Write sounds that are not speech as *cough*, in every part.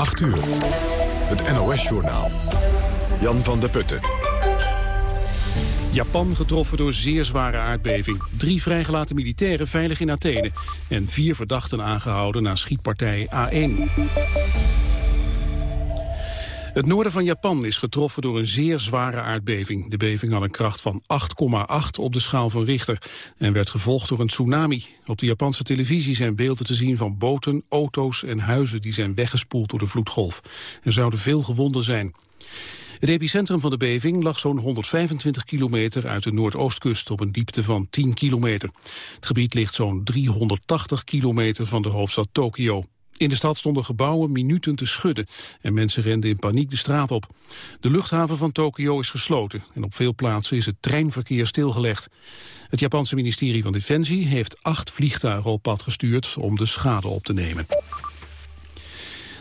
8 uur. Het NOS-journaal. Jan van der Putten. Japan getroffen door zeer zware aardbeving. Drie vrijgelaten militairen veilig in Athene. En vier verdachten aangehouden na schietpartij A1. Het noorden van Japan is getroffen door een zeer zware aardbeving. De beving had een kracht van 8,8 op de schaal van Richter en werd gevolgd door een tsunami. Op de Japanse televisie zijn beelden te zien van boten, auto's en huizen die zijn weggespoeld door de vloedgolf. Er zouden veel gewonden zijn. Het epicentrum van de beving lag zo'n 125 kilometer uit de noordoostkust op een diepte van 10 kilometer. Het gebied ligt zo'n 380 kilometer van de hoofdstad Tokio. In de stad stonden gebouwen minuten te schudden en mensen renden in paniek de straat op. De luchthaven van Tokio is gesloten en op veel plaatsen is het treinverkeer stilgelegd. Het Japanse ministerie van Defensie heeft acht vliegtuigen op pad gestuurd om de schade op te nemen.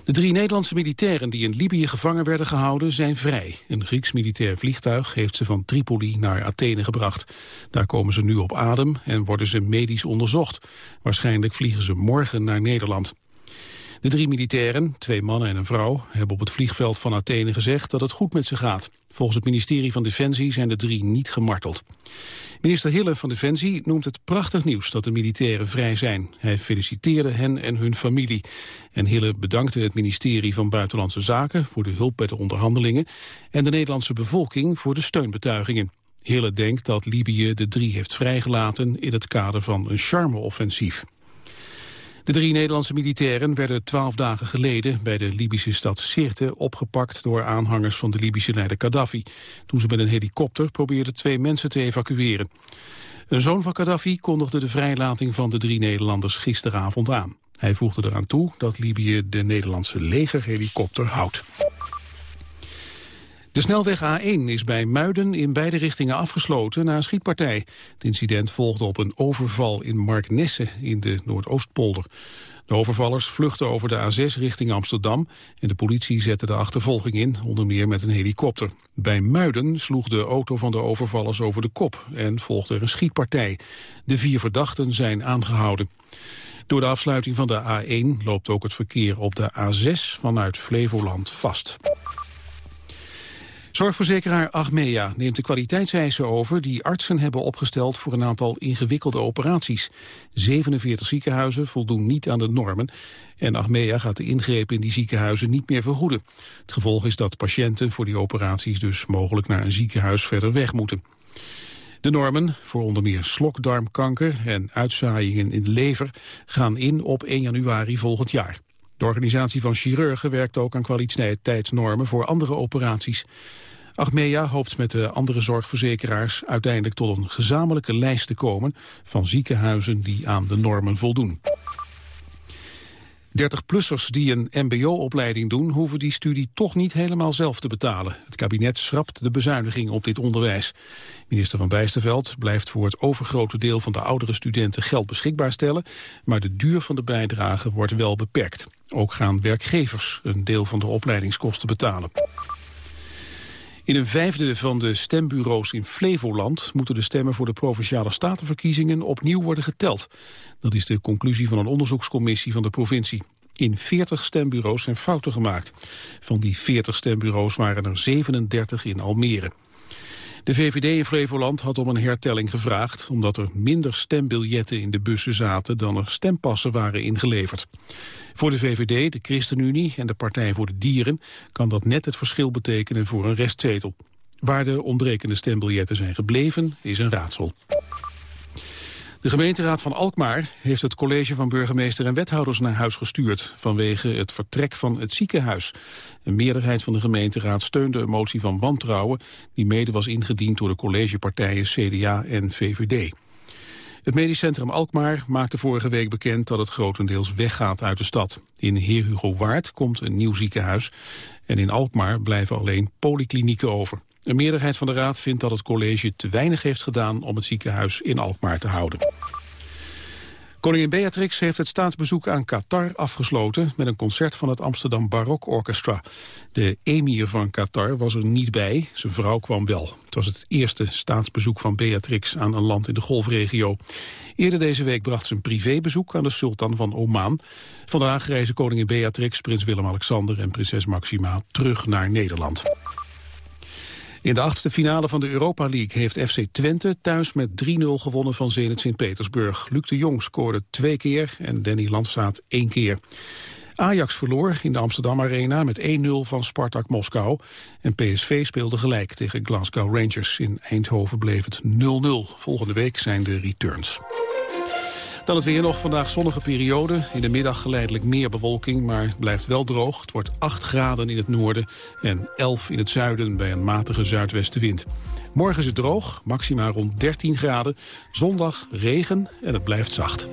De drie Nederlandse militairen die in Libië gevangen werden gehouden zijn vrij. Een Grieks militair vliegtuig heeft ze van Tripoli naar Athene gebracht. Daar komen ze nu op adem en worden ze medisch onderzocht. Waarschijnlijk vliegen ze morgen naar Nederland. De drie militairen, twee mannen en een vrouw, hebben op het vliegveld van Athene gezegd dat het goed met ze gaat. Volgens het ministerie van Defensie zijn de drie niet gemarteld. Minister Hille van Defensie noemt het prachtig nieuws dat de militairen vrij zijn. Hij feliciteerde hen en hun familie. En Hille bedankte het ministerie van Buitenlandse Zaken voor de hulp bij de onderhandelingen en de Nederlandse bevolking voor de steunbetuigingen. Hille denkt dat Libië de drie heeft vrijgelaten in het kader van een charme-offensief. De drie Nederlandse militairen werden twaalf dagen geleden bij de Libische stad Sirte opgepakt door aanhangers van de Libische leider Gaddafi. Toen ze met een helikopter probeerden twee mensen te evacueren. Een zoon van Gaddafi kondigde de vrijlating van de drie Nederlanders gisteravond aan. Hij voegde eraan toe dat Libië de Nederlandse legerhelikopter houdt. De snelweg A1 is bij Muiden in beide richtingen afgesloten na een schietpartij. Het incident volgde op een overval in Marknesse in de Noordoostpolder. De overvallers vluchtten over de A6 richting Amsterdam... en de politie zette de achtervolging in, onder meer met een helikopter. Bij Muiden sloeg de auto van de overvallers over de kop... en volgde er een schietpartij. De vier verdachten zijn aangehouden. Door de afsluiting van de A1 loopt ook het verkeer op de A6 vanuit Flevoland vast. Zorgverzekeraar Achmea neemt de kwaliteitseisen over die artsen hebben opgesteld voor een aantal ingewikkelde operaties. 47 ziekenhuizen voldoen niet aan de normen en Achmea gaat de ingrepen in die ziekenhuizen niet meer vergoeden. Het gevolg is dat patiënten voor die operaties dus mogelijk naar een ziekenhuis verder weg moeten. De normen voor onder meer slokdarmkanker en uitzaaiingen in de lever gaan in op 1 januari volgend jaar. De organisatie van chirurgen werkt ook aan kwaliteitsnormen voor andere operaties. Achmea hoopt met de andere zorgverzekeraars uiteindelijk tot een gezamenlijke lijst te komen van ziekenhuizen die aan de normen voldoen. 30-plussers die een mbo-opleiding doen... hoeven die studie toch niet helemaal zelf te betalen. Het kabinet schrapt de bezuiniging op dit onderwijs. Minister van Bijsterveld blijft voor het overgrote deel... van de oudere studenten geld beschikbaar stellen... maar de duur van de bijdrage wordt wel beperkt. Ook gaan werkgevers een deel van de opleidingskosten betalen. In een vijfde van de stembureaus in Flevoland moeten de stemmen voor de Provinciale Statenverkiezingen opnieuw worden geteld. Dat is de conclusie van een onderzoekscommissie van de provincie. In 40 stembureaus zijn fouten gemaakt. Van die 40 stembureaus waren er 37 in Almere. De VVD in Flevoland had om een hertelling gevraagd... omdat er minder stembiljetten in de bussen zaten... dan er stempassen waren ingeleverd. Voor de VVD, de ChristenUnie en de Partij voor de Dieren... kan dat net het verschil betekenen voor een restzetel. Waar de ontbrekende stembiljetten zijn gebleven, is een raadsel. De gemeenteraad van Alkmaar heeft het college van burgemeester en wethouders naar huis gestuurd vanwege het vertrek van het ziekenhuis. Een meerderheid van de gemeenteraad steunde een motie van wantrouwen die mede was ingediend door de collegepartijen CDA en VVD. Het medisch centrum Alkmaar maakte vorige week bekend dat het grotendeels weggaat uit de stad. In Heer Hugo Waard komt een nieuw ziekenhuis en in Alkmaar blijven alleen polyklinieken over. Een meerderheid van de raad vindt dat het college te weinig heeft gedaan om het ziekenhuis in Alkmaar te houden. Koningin Beatrix heeft het staatsbezoek aan Qatar afgesloten met een concert van het Amsterdam Barok Orchestra. De emir van Qatar was er niet bij, zijn vrouw kwam wel. Het was het eerste staatsbezoek van Beatrix aan een land in de golfregio. Eerder deze week bracht ze een privébezoek aan de sultan van Oman. Vandaag reizen koningin Beatrix, prins Willem-Alexander en prinses Maxima terug naar Nederland. In de achtste finale van de Europa League heeft FC Twente thuis met 3-0 gewonnen van Zenit Sint-Petersburg. Luc de Jong scoorde twee keer en Danny Landsaat één keer. Ajax verloor in de Amsterdam Arena met 1-0 van Spartak Moskou. En PSV speelde gelijk tegen Glasgow Rangers. In Eindhoven bleef het 0-0. Volgende week zijn de returns. Dan het weer nog vandaag zonnige periode. In de middag geleidelijk meer bewolking, maar het blijft wel droog. Het wordt 8 graden in het noorden en 11 in het zuiden bij een matige zuidwestenwind. Morgen is het droog, maxima rond 13 graden. Zondag regen en het blijft zacht.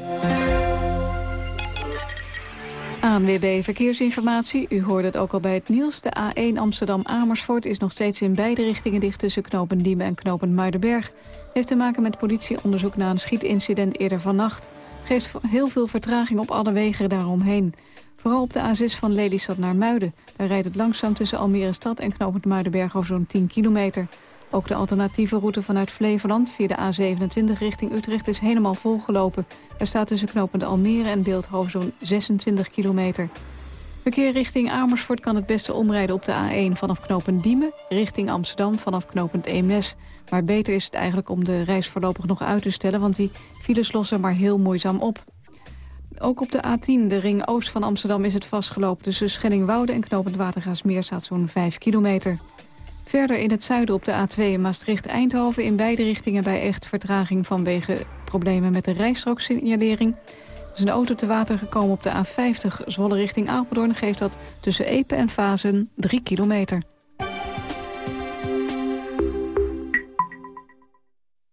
ANWB Verkeersinformatie. U hoorde het ook al bij het nieuws. De A1 Amsterdam-Amersfoort is nog steeds in beide richtingen dicht... tussen knopen Diemen en knopen Muidenberg. Heeft te maken met politieonderzoek na een schietincident eerder vannacht geeft heel veel vertraging op alle wegen daaromheen. Vooral op de A6 van Lelystad naar Muiden. Daar rijdt het langzaam tussen Almere Stad en Knopend Muidenberg over zo'n 10 kilometer. Ook de alternatieve route vanuit Flevoland via de A27 richting Utrecht is helemaal volgelopen. Er staat tussen knopend Almere en Beeldhoven zo'n 26 kilometer. Verkeer richting Amersfoort kan het beste omrijden op de A1 vanaf knooppunt Diemen... richting Amsterdam vanaf knooppunt Eemnes. Maar beter is het eigenlijk om de reis voorlopig nog uit te stellen... want die files lossen maar heel moeizaam op. Ook op de A10, de ring oost van Amsterdam, is het vastgelopen. Tussen Schellingwoude en knooppunt Watergaasmeer staat zo'n 5 kilometer. Verder in het zuiden op de A2 Maastricht-Eindhoven... in beide richtingen bij echt vertraging vanwege problemen met de rijstrooksignalering... Er is een auto te water gekomen op de A50 Zwolle richting Apeldoorn. Geeft dat tussen Epe en Vazen 3 kilometer.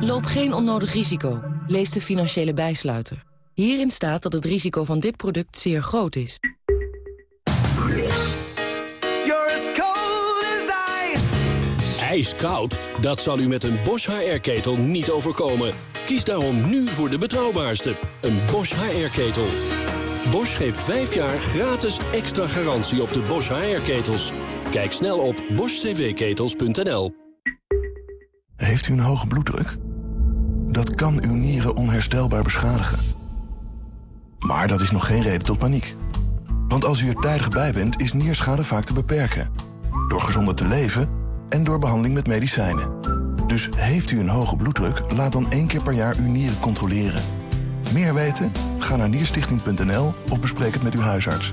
Loop geen onnodig risico. Lees de financiële bijsluiter. Hierin staat dat het risico van dit product zeer groot is. Ijskoud? Dat zal u met een Bosch HR-ketel niet overkomen. Kies daarom nu voor de betrouwbaarste, een Bosch HR-ketel. Bosch geeft 5 jaar gratis extra garantie op de Bosch HR-ketels. Kijk snel op boschcvketels.nl. Heeft u een hoge bloeddruk? Dat kan uw nieren onherstelbaar beschadigen. Maar dat is nog geen reden tot paniek. Want als u er tijdig bij bent, is nierschade vaak te beperken. Door gezonder te leven en door behandeling met medicijnen. Dus heeft u een hoge bloeddruk, laat dan één keer per jaar uw nieren controleren. Meer weten? Ga naar nierstichting.nl of bespreek het met uw huisarts.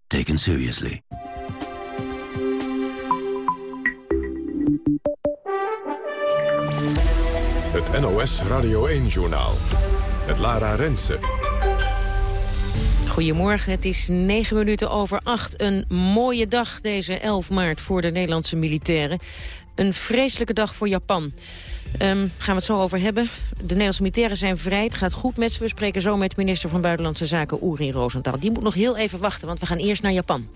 taken seriously. Het NOS Radio 1-journaal. Het Lara Rensen. Goedemorgen, het is negen minuten over acht. Een mooie dag deze 11 maart voor de Nederlandse militairen. Een vreselijke dag voor Japan. Um, gaan we het zo over hebben. De Nederlandse militairen zijn vrij. Het gaat goed met ze. We spreken zo met minister van Buitenlandse Zaken Uri Rosenthal. Die moet nog heel even wachten, want we gaan eerst naar Japan.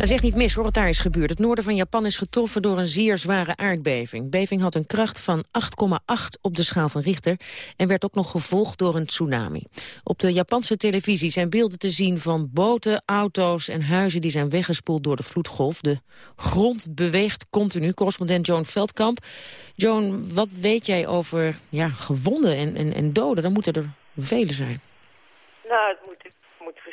Dat is echt niet mis hoor, wat daar is gebeurd. Het noorden van Japan is getroffen door een zeer zware aardbeving. Beving had een kracht van 8,8 op de schaal van Richter... en werd ook nog gevolgd door een tsunami. Op de Japanse televisie zijn beelden te zien van boten, auto's en huizen... die zijn weggespoeld door de vloedgolf. De grond beweegt continu. Correspondent Joan Veldkamp. Joan, wat weet jij over ja, gewonden en, en, en doden? Dan moeten er velen zijn. Nou, het moet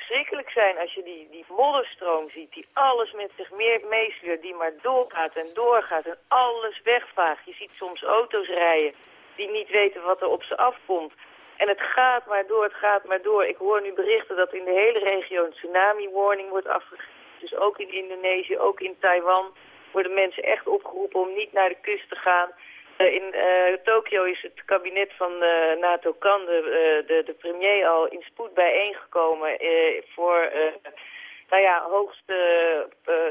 verschrikkelijk zijn als je die, die modderstroom ziet... die alles met zich meer meesleurt, die maar doorgaat en doorgaat... en alles wegvaagt. Je ziet soms auto's rijden die niet weten wat er op ze afkomt... En het gaat maar door, het gaat maar door. Ik hoor nu berichten dat in de hele regio een tsunami-warning wordt afgegeven. Dus ook in Indonesië, ook in Taiwan worden mensen echt opgeroepen om niet naar de kust te gaan. Uh, in uh, Tokio is het kabinet van uh, NATO Kan, de, de, de, premier, al in spoed bijeengekomen voor nou ja, hoogste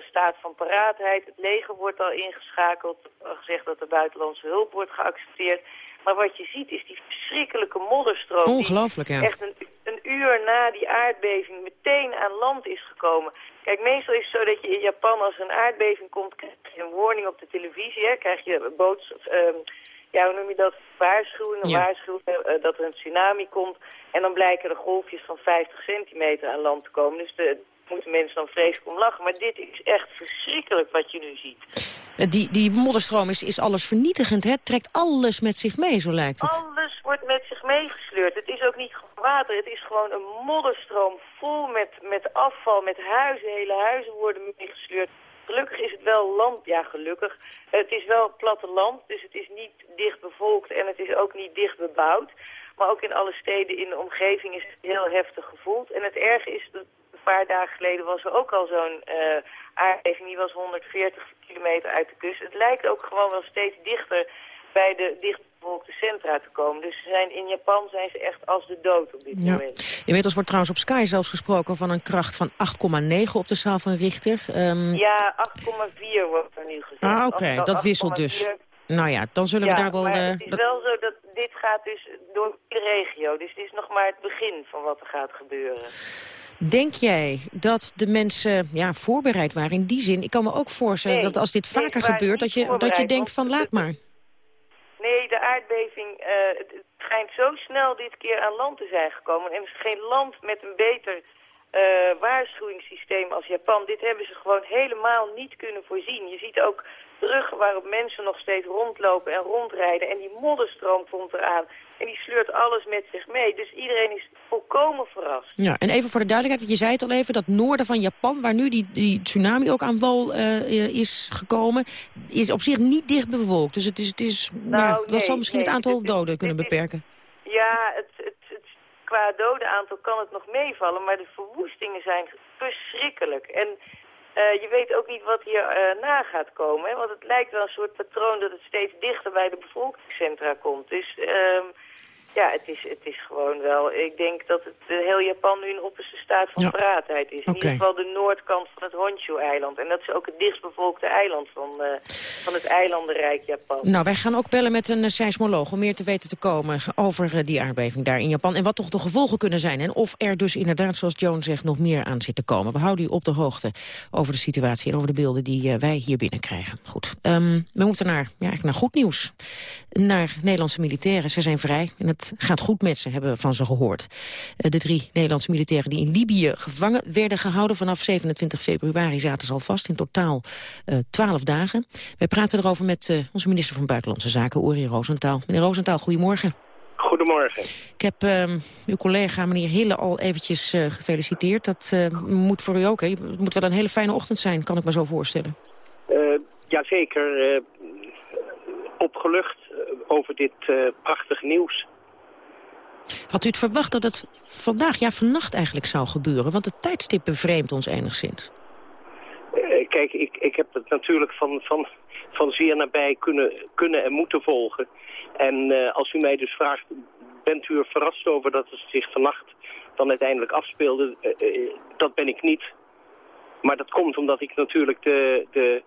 staat van paraatheid. Het leger wordt al ingeschakeld, gezegd dat de buitenlandse hulp wordt geaccepteerd. Maar wat je ziet is die verschrikkelijke modderstroom. Ongelooflijk, ja. Echt een, een, uur na die aardbeving meteen aan land is gekomen. Kijk, meestal is het zo dat je in Japan als er een aardbeving komt... krijg je een warning op de televisie, hè? krijg je boots... Um, ja, hoe noem je dat? Waarschuwing, een waarschuwing uh, dat er een tsunami komt. En dan blijken er golfjes van 50 centimeter aan land te komen. Dus de, moeten mensen dan vreselijk om lachen. Maar dit is echt verschrikkelijk wat je nu ziet. Eh, die, die modderstroom is, is alles vernietigend, hè? Trekt alles met zich mee, zo lijkt het. Alles wordt met zich meegesleurd. Het is ook niet water, het is gewoon een modderstroom vol met, met afval, met huizen. Hele huizen worden meegesleurd. Gelukkig is het wel land, ja gelukkig. Het is wel platteland, dus het is niet dicht bevolkt en het is ook niet dicht bebouwd. Maar ook in alle steden in de omgeving is het heel heftig gevoeld. En het erge is dat paar dagen geleden was er ook al zo'n uh, aardbeving. Die was 140 kilometer uit de kust. Het lijkt ook gewoon wel steeds dichter bij de dichtbevolkte centra te komen. Dus ze zijn, in Japan zijn ze echt als de dood op dit moment. Inmiddels wordt trouwens op Sky zelfs gesproken van een kracht van 8,9 op de schaal van Richter. Um... Ja, 8,4 wordt er nu gezegd. Ah, oké, dat wisselt dus. Nou ja, dan zullen we daar wel... maar het is wel zo dat dit gaat dus door de regio. Dus het is nog maar het begin van wat er gaat gebeuren. Denk jij dat de mensen ja, voorbereid waren in die zin? Ik kan me ook voorstellen dat als dit vaker gebeurt, dat je, dat je denkt van laat maar. Nee, de aardbeving, uh, het schijnt zo snel dit keer aan land te zijn gekomen. En er is geen land met een beter uh, waarschuwingssysteem als Japan. Dit hebben ze gewoon helemaal niet kunnen voorzien. Je ziet ook bruggen waarop mensen nog steeds rondlopen en rondrijden. En die modderstroom komt eraan. En die sleurt alles met zich mee. Dus iedereen is volkomen verrast. Ja, en even voor de duidelijkheid, want je zei het al even... dat noorden van Japan, waar nu die, die tsunami ook aan wal uh, is gekomen... is op zich niet dicht bevolkt. Dus het is, het is, nou, ja, dat zal misschien het aantal doden kunnen beperken. Ja, het, qua dodenaantal kan het nog meevallen... maar de verwoestingen zijn verschrikkelijk. En uh, je weet ook niet wat hier uh, na gaat komen. Hè? Want het lijkt wel een soort patroon dat het steeds dichter bij de bevolkingscentra komt. Dus... Uh, ja, het is, het is gewoon wel... Ik denk dat het heel Japan nu in opperste staat van paraatheid is. In ieder geval de noordkant van het Honshu-eiland. En dat is ook het dichtstbevolkte eiland van, uh, van het eilandenrijk Japan. Nou, wij gaan ook bellen met een uh, seismoloog om meer te weten te komen over uh, die aardbeving daar in Japan. En wat toch de gevolgen kunnen zijn. En of er dus inderdaad, zoals Joan zegt, nog meer aan zit te komen. We houden u op de hoogte over de situatie en over de beelden die wij hier binnenkrijgen. Goed, um, we moeten naar, ja, naar goed nieuws. Naar Nederlandse militairen. Ze zijn vrij en het gaat goed met ze, hebben we van ze gehoord. Eh, de drie Nederlandse militairen die in Libië gevangen werden gehouden... vanaf 27 februari zaten ze al vast, in totaal uh, eh, 12 dagen. Wij praten erover met uh, onze minister van Buitenlandse Zaken, Uri Roosentaal. Meneer Roosentaal, goedemorgen. Goedemorgen. Ik heb uh, uw collega, meneer Hille, al eventjes uh, gefeliciteerd. Dat uh, moet voor u ook, hè? Het moet wel een hele fijne ochtend zijn, kan ik me zo voorstellen. jazeker. opgelucht over dit prachtige nieuws. Had u het verwacht dat het vandaag, ja vannacht eigenlijk zou gebeuren? Want het tijdstip bevreemdt ons enigszins. Uh, kijk, ik, ik heb het natuurlijk van, van, van zeer nabij kunnen, kunnen en moeten volgen. En uh, als u mij dus vraagt, bent u er verrast over dat het zich vannacht dan uiteindelijk afspeelde? Uh, dat ben ik niet. Maar dat komt omdat ik natuurlijk de, de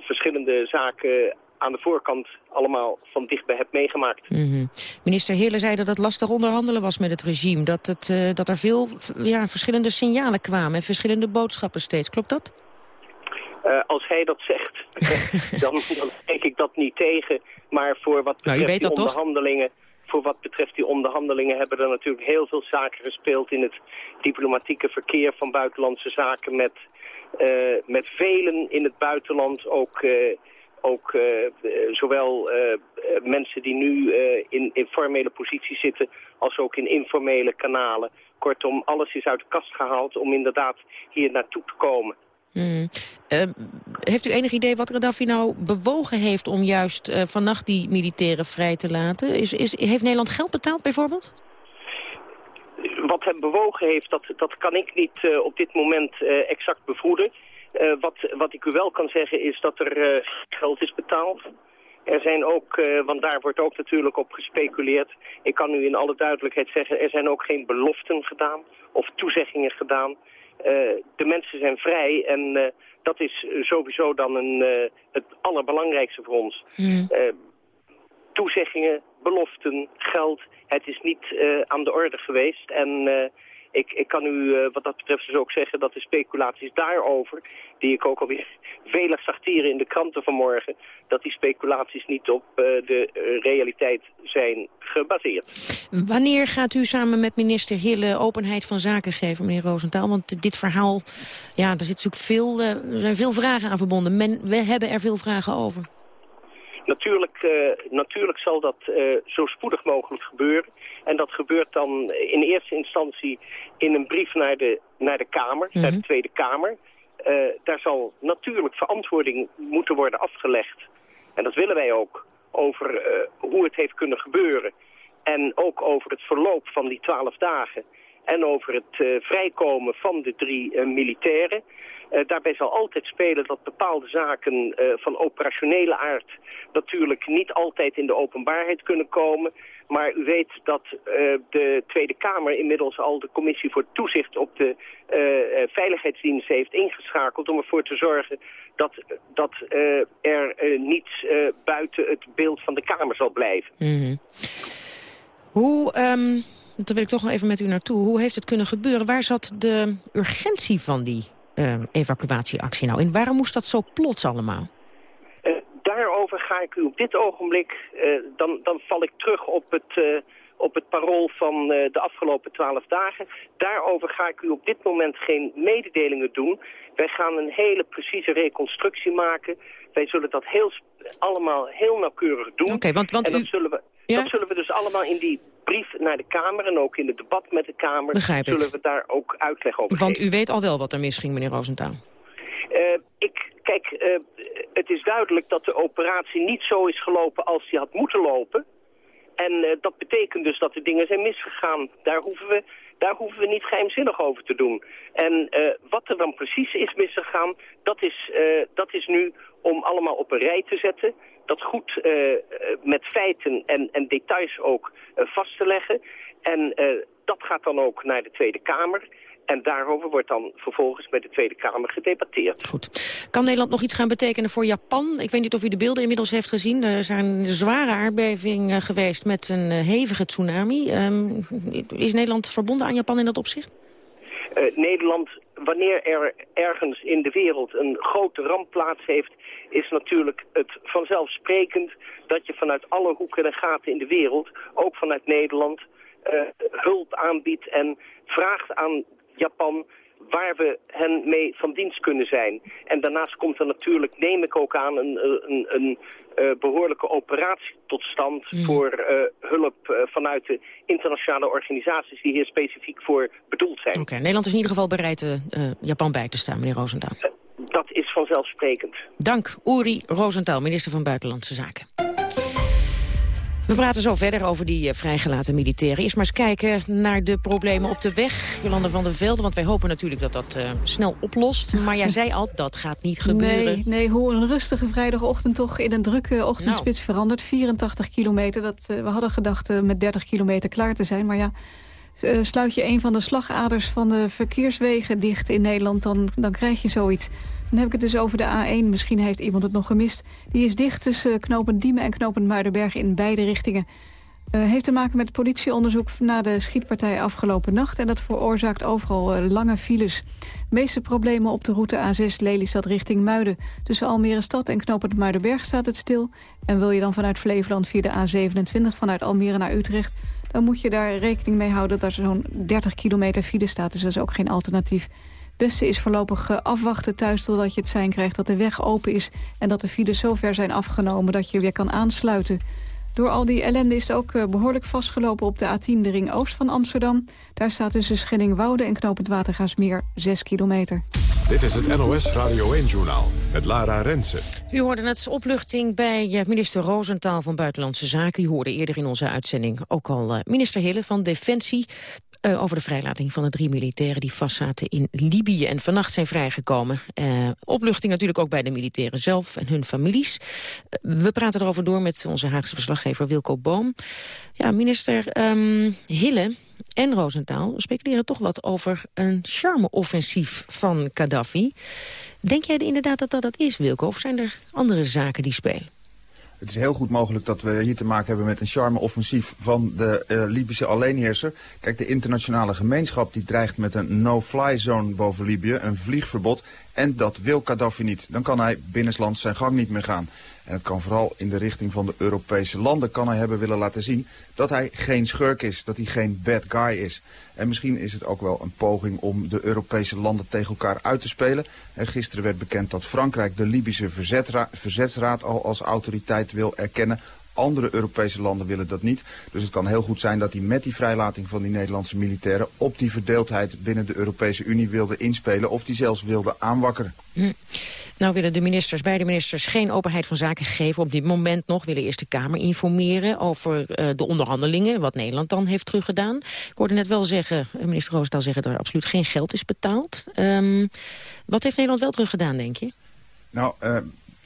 verschillende zaken aan de voorkant allemaal van dichtbij heb meegemaakt. Mm Minister Heerlen zei dat het lastig onderhandelen was met het regime. Dat, het, uh, dat er veel ja, verschillende signalen kwamen en verschillende boodschappen steeds. Klopt dat? Uh, als hij dat zegt, *laughs* dan, dan denk ik dat niet tegen. Maar voor wat nou, betreft nou, die onderhandelingen... Voor wat betreft die onderhandelingen hebben er natuurlijk heel veel zaken gespeeld in het diplomatieke verkeer van buitenlandse zaken met, uh, met velen in het buitenland. Ook ook zowel mensen die nu in, in formele posities zitten... als ook in informele kanalen. Kortom, alles is uit de kast gehaald om inderdaad hier naartoe te komen. Hmm. heeft u enig idee wat Gaddafi nou bewogen heeft om juist vannacht die militairen vrij te laten? Is, is, heeft Nederland geld betaald bijvoorbeeld? Wat hem bewogen heeft, dat, dat kan ik niet op dit moment exact bevroeden. Wat, wat ik u wel kan zeggen is dat er geld is betaald. Er zijn ook, want daar wordt ook natuurlijk op gespeculeerd. Ik kan u in alle duidelijkheid zeggen, er zijn ook geen beloften gedaan of toezeggingen gedaan. de mensen zijn vrij en dat is sowieso dan een, het allerbelangrijkste voor ons. Hmm. toezeggingen, beloften, geld, het is niet aan de orde geweest. En ik, ik kan u uh, wat dat betreft dus ook zeggen dat de speculaties daarover... die ik ook alweer *laughs* vele zag in de kranten vanmorgen... dat die speculaties niet op de realiteit zijn gebaseerd. Wanneer gaat u samen met minister Hille openheid van zaken geven, meneer Roosentaal? Want dit verhaal, ja, er, zit natuurlijk veel, er zijn veel vragen aan verbonden. Men, we hebben er veel vragen over. Natuurlijk, uh, natuurlijk zal dat uh, zo spoedig mogelijk gebeuren. En dat gebeurt dan in eerste instantie in een brief naar de, naar de Kamer, naar de mhm. Tweede Kamer. Uh, daar zal natuurlijk verantwoording moeten worden afgelegd. En dat willen wij ook, over hoe het heeft kunnen gebeuren. En ook over het verloop van die twaalf dagen. En over het vrijkomen van de drie militairen. Uh, daarbij zal altijd spelen dat bepaalde zaken uh, van operationele aard natuurlijk niet altijd in de openbaarheid kunnen komen. Maar u weet dat uh, de Tweede Kamer inmiddels al de commissie voor toezicht op de veiligheidsdienst heeft ingeschakeld om ervoor te zorgen dat, dat er niets buiten het beeld van de Kamer zal blijven. -hmm. Hoe... Um... Daar wil ik toch nog even met u naartoe. Hoe heeft het kunnen gebeuren? Waar zat de urgentie van die uh, evacuatieactie nou in? Waarom moest dat zo plots allemaal? Uh, daarover ga ik u op dit ogenblik, uh, dan, dan val ik terug op het, op het parool van de afgelopen twaalf dagen. Daarover ga ik u op dit moment geen mededelingen doen. Wij gaan een hele precieze reconstructie maken. Wij zullen dat heel, allemaal heel nauwkeurig doen. Oké, want, want en dat, u... zullen we, ja? dat zullen we dus allemaal in die brief naar de Kamer en ook in het debat met de Kamer... Begrijp zullen we daar ook uitleg over Want u weet al wel wat er misging, meneer Roosentaal. Uh, ik, kijk, uh, het is duidelijk dat de operatie niet zo is gelopen als die had moeten lopen. En uh, dat betekent dus dat de dingen zijn misgegaan. Daar hoeven we, daar hoeven we niet geheimzinnig over te doen. En wat er dan precies is misgegaan, dat is, dat is nu om allemaal op een rij te zetten dat goed met feiten en, en details ook vast te leggen. En dat gaat dan ook naar de Tweede Kamer. En daarover wordt dan vervolgens met de Tweede Kamer gedebatteerd. Goed. Kan Nederland nog iets gaan betekenen voor Japan? Ik weet niet of u de beelden inmiddels heeft gezien. Er is een zware aardbeving geweest met een hevige tsunami. Um, is Nederland verbonden aan Japan in dat opzicht? Uh, Nederland, wanneer er ergens in de wereld een grote ramp plaats heeft is natuurlijk het vanzelfsprekend dat je vanuit alle hoeken en gaten in de wereld, ook vanuit Nederland, uh, hulp aanbiedt en vraagt aan Japan waar we hen mee van dienst kunnen zijn. En daarnaast komt er natuurlijk, neem ik ook aan, een, een, een uh, behoorlijke operatie tot stand mm. voor uh, hulp uh, vanuit de internationale organisaties die hier specifiek voor bedoeld zijn. Oké, Nederland is in ieder geval bereid Japan bij te staan, meneer Roosendaal dat is vanzelfsprekend. Dank, Uri Rosenthal, minister van Buitenlandse Zaken. We praten zo verder over die uh, vrijgelaten militairen. Eerst maar eens kijken naar de problemen op de weg. Jolanda van der Velde, want wij hopen natuurlijk dat dat uh, snel oplost. Maar jij zei al, dat gaat niet gebeuren. Nee, nee hoe een rustige vrijdagochtend toch in een drukke ochtendspits nou. verandert. 84 kilometer, dat, uh, we hadden gedacht met 30 kilometer klaar te zijn. Maar ja, sluit je een van de slagaders van de verkeerswegen dicht in Nederland... dan, dan krijg je zoiets. Dan heb ik het dus over de A1. Misschien heeft iemand het nog gemist. Die is dicht tussen knopend Diemen en knopend Muidenberg in beide richtingen. Uh, heeft te maken met politieonderzoek na de schietpartij afgelopen nacht. En dat veroorzaakt overal uh, lange files. De meeste problemen op de route A6 Lelystad richting Muiden. Tussen Almere Stad en knopend Muidenberg staat het stil. En wil je dan vanuit Flevoland via de A27 vanuit Almere naar Utrecht dan moet je daar rekening mee houden dat er zo'n 30 kilometer file staat. Dus dat is ook geen alternatief. Beste is voorlopig eh, afwachten thuis totdat je het zijn krijgt dat de weg open is... en dat de files zo ver zijn afgenomen dat je weer kan aansluiten. Door al die ellende is het ook eh, behoorlijk vastgelopen op de A10, de ring oost van Amsterdam. Daar staat tussen Schellingwoude en Knopend Watergaasmeer 6 kilometer. Dit is het NOS Radio 1-journaal met Lara Rensen. U hoorde het opluchting bij eh, minister Roosentaal van Buitenlandse Zaken. U hoorde eerder in onze uitzending ook al minister Hille van Defensie... Uh, over de vrijlating van de drie militairen die vastzaten in Libië... en vannacht zijn vrijgekomen. Uh, opluchting natuurlijk ook bij de militairen zelf en hun families. Uh, we praten erover door met onze Haagse verslaggever Wilco Boom. Ja, minister um, Hille en Roosentaal speculeren toch wat over een charme-offensief van Gaddafi. Denk jij inderdaad dat dat dat is, Wilco? Of zijn er andere zaken die spelen? Het is heel goed mogelijk dat we hier te maken hebben met een charme-offensief van de uh, Libische alleenheerser. Kijk, de internationale gemeenschap die dreigt met een no-fly zone boven Libië, een vliegverbod. En dat wil Gaddafi niet. Dan kan hij binnenlands zijn gang niet meer gaan. En het kan vooral in de richting van de Europese landen kan hij hebben willen laten zien dat hij geen schurk is, dat hij geen bad guy is. En misschien is het ook wel een poging om de Europese landen tegen elkaar uit te spelen. En gisteren werd bekend dat Frankrijk de Libische verzetsraad al als autoriteit wil erkennen. Andere Europese landen willen dat niet. Dus het kan heel goed zijn dat hij met die vrijlating van die Nederlandse militairen... op die verdeeldheid binnen de Europese Unie wilde inspelen... of die zelfs wilde aanwakkeren. Hm. Nou willen de ministers, beide ministers, geen openheid van zaken geven. Op dit moment nog willen eerst de Kamer informeren over uh, de onderhandelingen. Wat Nederland dan heeft teruggedaan. Ik hoorde net wel zeggen, eh, minister Roosendaal zeggen dat er absoluut geen geld is betaald. Um, wat heeft Nederland wel teruggedaan, denk je? Nou, uh,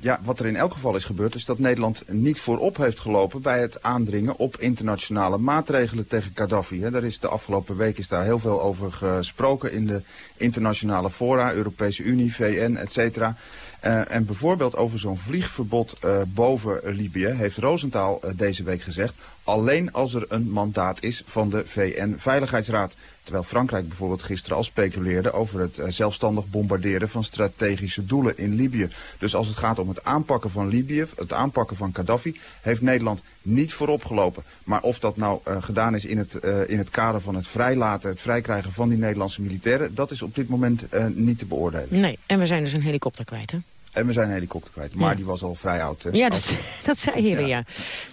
ja, wat er in elk geval is gebeurd is dat Nederland niet voorop heeft gelopen bij het aandringen op internationale maatregelen tegen Gaddafi. Daar is de afgelopen week is daar heel veel over gesproken in de internationale fora, Europese Unie, VN, et cetera. Uh, en bijvoorbeeld over zo'n vliegverbod uh, boven Libië heeft Rosenthal uh, deze week gezegd... alleen als er een mandaat is van de VN-veiligheidsraad. Terwijl Frankrijk bijvoorbeeld gisteren al speculeerde over het zelfstandig bombarderen van strategische doelen in Libië. Dus als het gaat om het aanpakken van Libië, het aanpakken van Gaddafi, heeft Nederland niet voorop gelopen. Maar of dat nou gedaan is in het, in het kader van het vrijlaten, het vrijkrijgen van die Nederlandse militairen, dat is op dit moment niet te beoordelen. Nee, en we zijn dus een helikopter kwijt, hè? En we zijn een helikopter kwijt. Maar ja. die was al vrij oud. Ja, dat, *laughs* dat zei Hille, ja.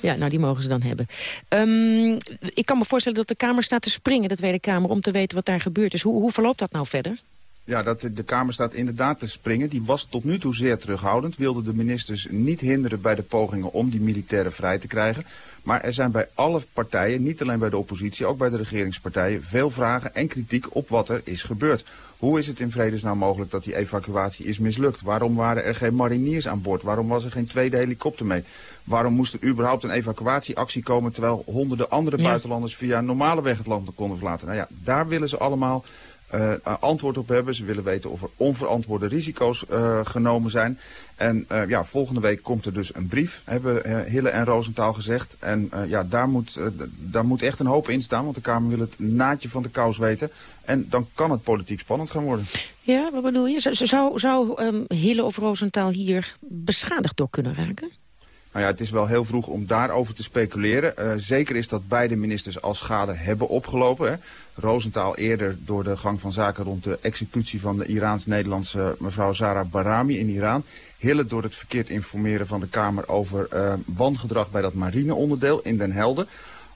ja. nou, die mogen ze dan hebben. Um, ik kan me voorstellen dat de Kamer staat te springen, de Tweede Kamer... om te weten wat daar gebeurd is. Hoe, hoe verloopt dat nou verder? Ja, dat, de Kamer staat inderdaad te springen. Die was tot nu toe zeer terughoudend. Wilde de ministers niet hinderen bij de pogingen om die militairen vrij te krijgen. Maar er zijn bij alle partijen, niet alleen bij de oppositie, ook bij de regeringspartijen... veel vragen en kritiek op wat er is gebeurd. Hoe is het in vredesnaam mogelijk dat die evacuatie is mislukt? Waarom waren er geen mariniers aan boord? Waarom was er geen tweede helikopter mee? Waarom moest er überhaupt een evacuatieactie komen... terwijl honderden andere ja. buitenlanders via een normale weg het land konden verlaten? Nou ja, daar willen ze allemaal uh, antwoord op hebben. Ze willen weten of er onverantwoorde risico's uh, genomen zijn. En ja, volgende week komt er dus een brief, hebben Hille en Roosentaal gezegd. En ja, daar moet, daar moet echt een hoop in staan, want de Kamer wil het naadje van de kous weten. En dan kan het politiek spannend gaan worden. Ja, wat bedoel je? Zou, zou um, Hille of Roosentaal hier beschadigd door kunnen raken? Nou ja, het is wel heel vroeg om daarover te speculeren. Uh, zeker is dat beide ministers al schade hebben opgelopen. Hè. Eerder door de gang van zaken rond de executie van de Iraans-Nederlandse mevrouw Zara Barami in Iran. Hille door het verkeerd informeren van de Kamer over uh, wangedrag bij dat marineonderdeel in Den Helder.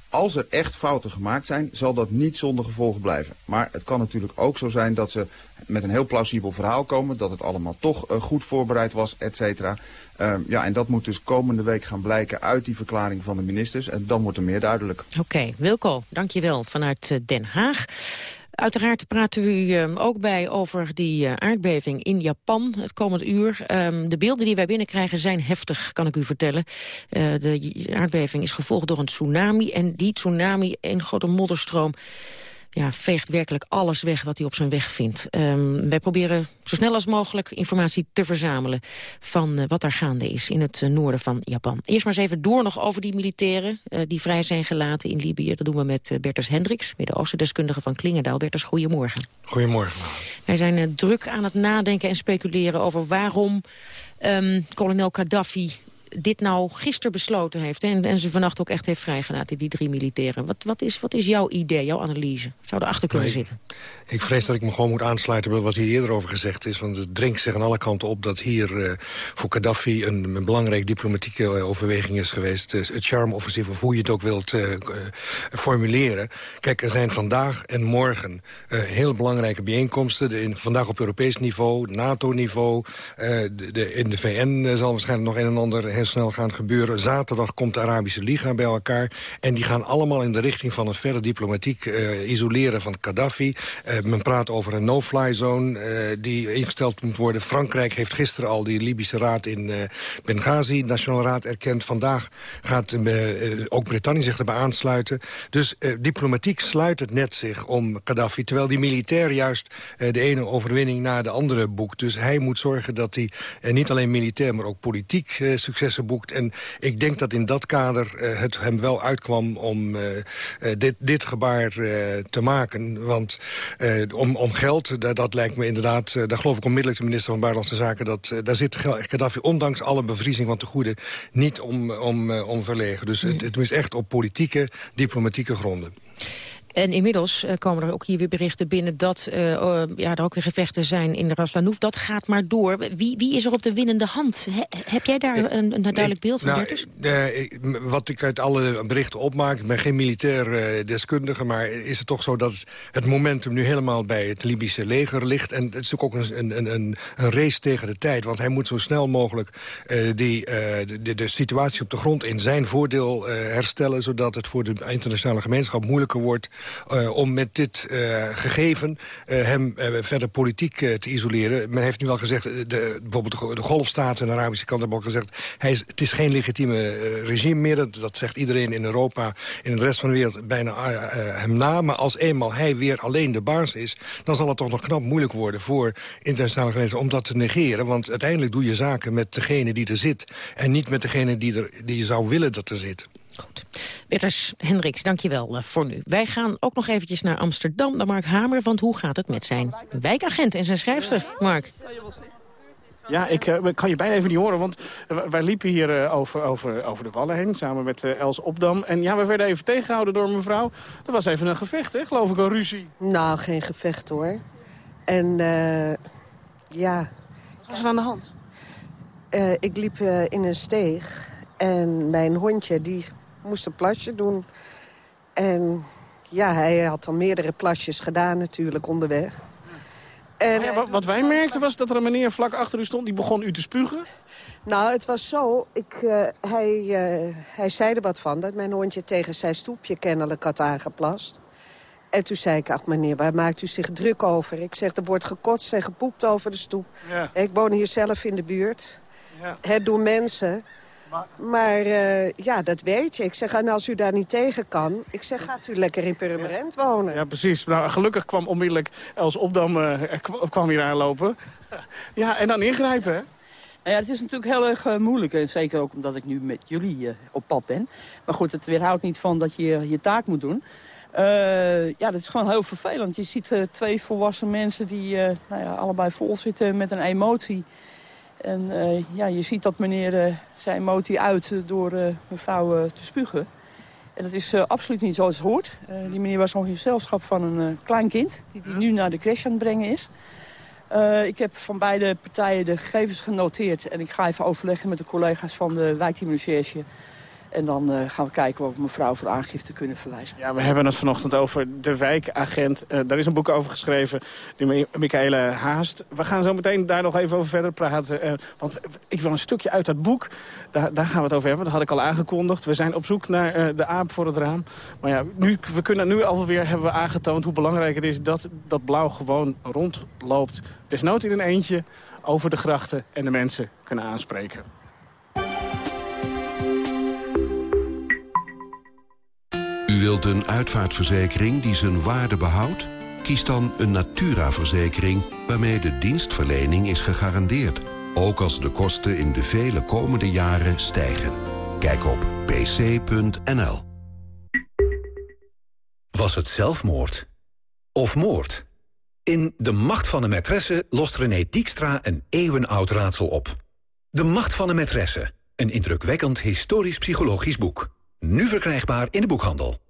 Als er echt fouten gemaakt zijn, zal dat niet zonder gevolgen blijven. Maar het kan natuurlijk ook zo zijn dat ze met een heel plausibel verhaal komen... dat het allemaal toch uh, goed voorbereid was, et cetera. Uh, ja, en dat moet dus komende week gaan blijken uit die verklaring van de ministers. En dan wordt er meer duidelijk. Oké, okay, Wilco, dankjewel vanuit Den Haag. Uiteraard praten we u um, ook bij over die uh, aardbeving in Japan het komend uur. Um, de beelden die wij binnenkrijgen zijn heftig, kan ik u vertellen. Uh, de aardbeving is gevolgd door een tsunami. En die tsunami, een grote modderstroom ja, veegt werkelijk alles weg wat hij op zijn weg vindt. Um, wij proberen zo snel als mogelijk informatie te verzamelen... van uh, wat er gaande is in het uh, noorden van Japan. Eerst maar eens even door nog over die militairen... Uh, die vrij zijn gelaten in Libië. Dat doen we met Bertus Hendricks, Midden-Oosten-deskundige van Klingendaal. Bertus, goedemorgen. Goedemorgen. Wij zijn druk aan het nadenken en speculeren over waarom um, kolonel Gaddafi dit nou gisteren besloten heeft... En, en ze vannacht ook echt heeft vrijgelaten, die drie militairen. Wat, wat, is, wat is jouw idee, jouw analyse? Het zou erachter kunnen zitten. Ik vrees dat ik me gewoon moet aansluiten bij wat hier eerder over gezegd is. Want het dringt zich aan alle kanten op dat hier uh, voor Gaddafi... een, een belangrijke diplomatieke overweging is geweest. het charme-offensief, of hoe je het ook wilt uh, formuleren. Kijk, er zijn vandaag en morgen heel belangrijke bijeenkomsten. De, in, vandaag op Europees niveau, NATO-niveau. de, de, in de VN zal waarschijnlijk nog een en ander snel gaan gebeuren. Zaterdag komt de Arabische Liga bij elkaar. En die gaan allemaal in de richting van een verre diplomatiek uh, isoleren van Gaddafi. Uh, men praat over een no-fly zone uh, die ingesteld moet worden. Frankrijk heeft gisteren al die Libische raad in Benghazi, Nationale Raad, erkend. Vandaag gaat ook Brittannië zich erbij aansluiten. Dus diplomatiek sluit het net zich om Gaddafi. Terwijl die militair juist de ene overwinning na de andere boekt. Dus hij moet zorgen dat hij niet alleen militair, maar ook politiek boekt. En ik denk dat in dat kader het hem wel uitkwam om dit, dit gebaar te maken. Want om, om geld, dat, dat, lijkt me inderdaad... daar geloof ik onmiddellijk de minister van Buitenlandse Zaken... dat daar zit Gaddafi, ondanks alle bevriezing van te goede... niet om, om, om verlegen. Dus het, het is echt op politieke, diplomatieke gronden. En inmiddels uh, komen er ook hier weer berichten binnen... dat uh, uh, ja, er ook weer gevechten zijn in de Raslanouf. Dat gaat maar door. Wie, wie is er op de winnende hand? He, heb jij daar een, een duidelijk beeld van, nou, Wat ik uit alle berichten opmaak... ik ben geen militair deskundige... maar is het toch zo dat het momentum nu helemaal bij het Libische leger ligt. En het is ook een, een, een, een race tegen de tijd. Want hij moet zo snel mogelijk die, de, de, situatie op de grond... in zijn voordeel herstellen... zodat het voor de internationale gemeenschap moeilijker wordt uh, om met dit uh, gegeven uh, hem verder politiek te isoleren. Men heeft nu al gezegd, de, bijvoorbeeld de, golfstaten en de Arabische kant hebben al gezegd... Hij is, het is geen legitieme regime meer, dat, dat, zegt iedereen in Europa... in de rest van de wereld bijna hem na. Maar als eenmaal hij weer alleen de baas is... dan zal het toch nog knap moeilijk worden voor internationale grenzen om dat te negeren. Want uiteindelijk doe je zaken met degene die er zit... en niet met degene die, er, die je zou willen dat er zit. Goed. Berters Hendricks, dankjewel uh, voor nu. Wij gaan ook nog eventjes naar Amsterdam, naar Mark Hamer... want hoe gaat het met zijn wijkagent en zijn schrijfster, Mark? Ja, ik uh, kan je bijna even niet horen, want wij liepen hier uh, over, over, over de Wallen heen... samen met uh, Els Opdam. En ja, we werden even tegengehouden door mevrouw. vrouw. Er was even een gevecht, hè, geloof ik, een ruzie. Nou, geen gevecht, hoor. En, ja... Wat was er aan de hand? ik liep in een steeg en mijn hondje, die moest een plasje doen. En ja, hij had al meerdere plasjes gedaan natuurlijk onderweg. En, ja, wat wij merkten was dat er een meneer vlak achter u stond... die begon u te spugen? Nou, het was zo. Ik, uh, hij, uh, hij zei er wat van dat mijn hondje tegen zijn stoepje kennelijk had aangeplast. En toen zei ik, ach meneer, waar maakt u zich druk over? Ik zeg, er wordt gekotst en gepoept over de stoep. Ja. Ik woon hier zelf in de buurt. Ja. Het doen mensen. Maar, uh, ja, dat weet je. Ik zeg, en als u daar niet tegen kan... ik zeg, gaat u lekker in Purmerend wonen. Ja, precies. Nou, gelukkig kwam onmiddellijk Els Opdam uh, kwam hier aanlopen. Ja, en dan ingrijpen, hè? Nou ja, het is natuurlijk heel erg uh, moeilijk. En zeker ook omdat ik nu met jullie uh, op pad ben. Maar goed, het weerhoudt niet van dat je je taak moet doen. Uh, ja, dat is gewoon heel vervelend. Je ziet twee volwassen mensen die nou ja, allebei vol zitten met een emotie. En uh, ja, je ziet dat meneer uh, zijn emotie uit door uh, mevrouw te spugen. En dat is absoluut niet zoals het hoort. die meneer was nog in gezelschap van een klein kind... die, die nu naar de crash aan het brengen is. ik heb van beide partijen de gegevens genoteerd... en ik ga even overleggen met de collega's van de wijkteamrecherche... En dan uh, gaan we kijken of we mevrouw voor aangifte kunnen verwijzen. Ja, we hebben het vanochtend over de wijkagent. Uh, daar is een boek over geschreven, die Michaela Haast. We gaan zo meteen daar nog even over verder praten. Uh, want ik wil een stukje uit dat boek. Daar, daar, gaan we het over hebben. Dat had ik al aangekondigd. We zijn op zoek naar de aap voor het raam. Maar ja, nu, we kunnen nu alweer hebben we aangetoond hoe belangrijk het is... dat dat blauw gewoon rondloopt. Desnoods in een eentje over de grachten en de mensen kunnen aanspreken. Wilt een uitvaartverzekering die zijn waarde behoudt? Kies dan een Natura-verzekering waarmee de dienstverlening is gegarandeerd. Ook als de kosten in de vele komende jaren stijgen. Kijk op pc.nl. Was het zelfmoord? Of moord? In De Macht van de Matresse lost René Diekstra een eeuwenoud raadsel op. De Macht van de Matresse Een indrukwekkend historisch-psychologisch boek. Nu verkrijgbaar in de boekhandel.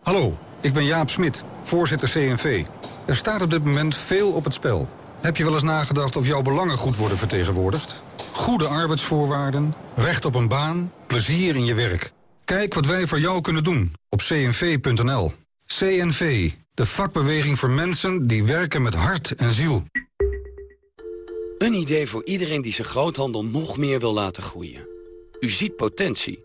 Hallo, ik ben Jaap Smit, voorzitter CNV. Er staat op dit moment veel op het spel. Heb je wel eens nagedacht of jouw belangen goed worden vertegenwoordigd? Goede arbeidsvoorwaarden, recht op een baan, plezier in je werk. Kijk wat wij voor jou kunnen doen op cnv.nl. CNV, de vakbeweging voor mensen die werken met hart en ziel. Een idee voor iedereen die zijn groothandel nog meer wil laten groeien. U ziet potentie,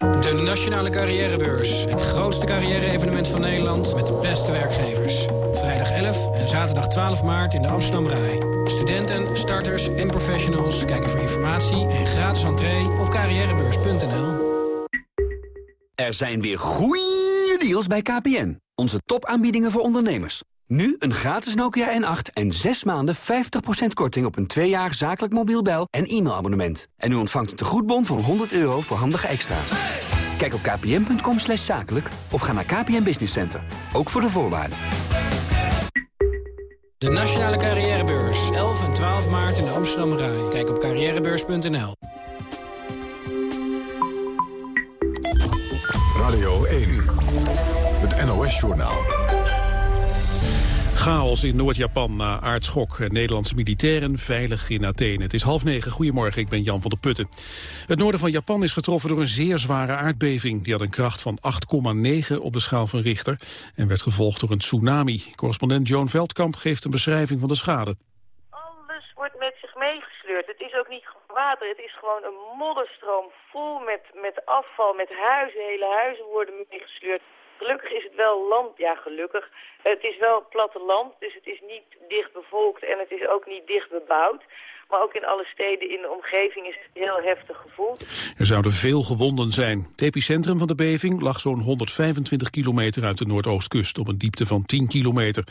De Nationale Carrièrebeurs. Het grootste carrière-evenement van Nederland met de beste werkgevers. Vrijdag 11 en zaterdag 12 maart in de Amsterdam Rai. Studenten, starters en professionals kijken voor informatie en gratis entree op carrièrebeurs.nl. Er zijn weer goeie deals bij KPN. Onze topaanbiedingen voor ondernemers. Nu een gratis Nokia N8 en 6 maanden 50% korting op een 2 jaar zakelijk mobiel bel- en e-mailabonnement. En u ontvangt een tegoedbon van 100 euro voor handige extra's. Kijk op kpn.com slash zakelijk of ga naar KPN Business Center. Ook voor de voorwaarden. De Nationale Carrièrebeurs. 11 en 12 maart in de Amsterdam Rai. Kijk op carrièrebeurs.nl. Radio 1. Het NOS-journaal. Chaos in Noord-Japan na aardschok. Nederlandse militairen veilig in Athene. Het is half negen. Goedemorgen, ik ben Jan van der Putten. Het noorden van Japan is getroffen door een zeer zware aardbeving. Die had een kracht van 8,9 op de schaal van Richter... en werd gevolgd door een tsunami. Correspondent Joan Veldkamp geeft een beschrijving van de schade. Alles wordt met zich meegesleurd. Het is ook niet water, het is gewoon een modderstroom vol met, met afval, met huizen. Hele huizen worden meegesleurd. Gelukkig is het wel land, ja gelukkig, het is wel platteland, dus het is niet dicht bevolkt en het is ook niet dicht bebouwd. Maar ook in alle steden in de omgeving is het heel heftig gevoeld. Er zouden veel gewonden zijn. Het epicentrum van de beving lag zo'n 125 kilometer uit de Noordoostkust op een diepte van 10 kilometer.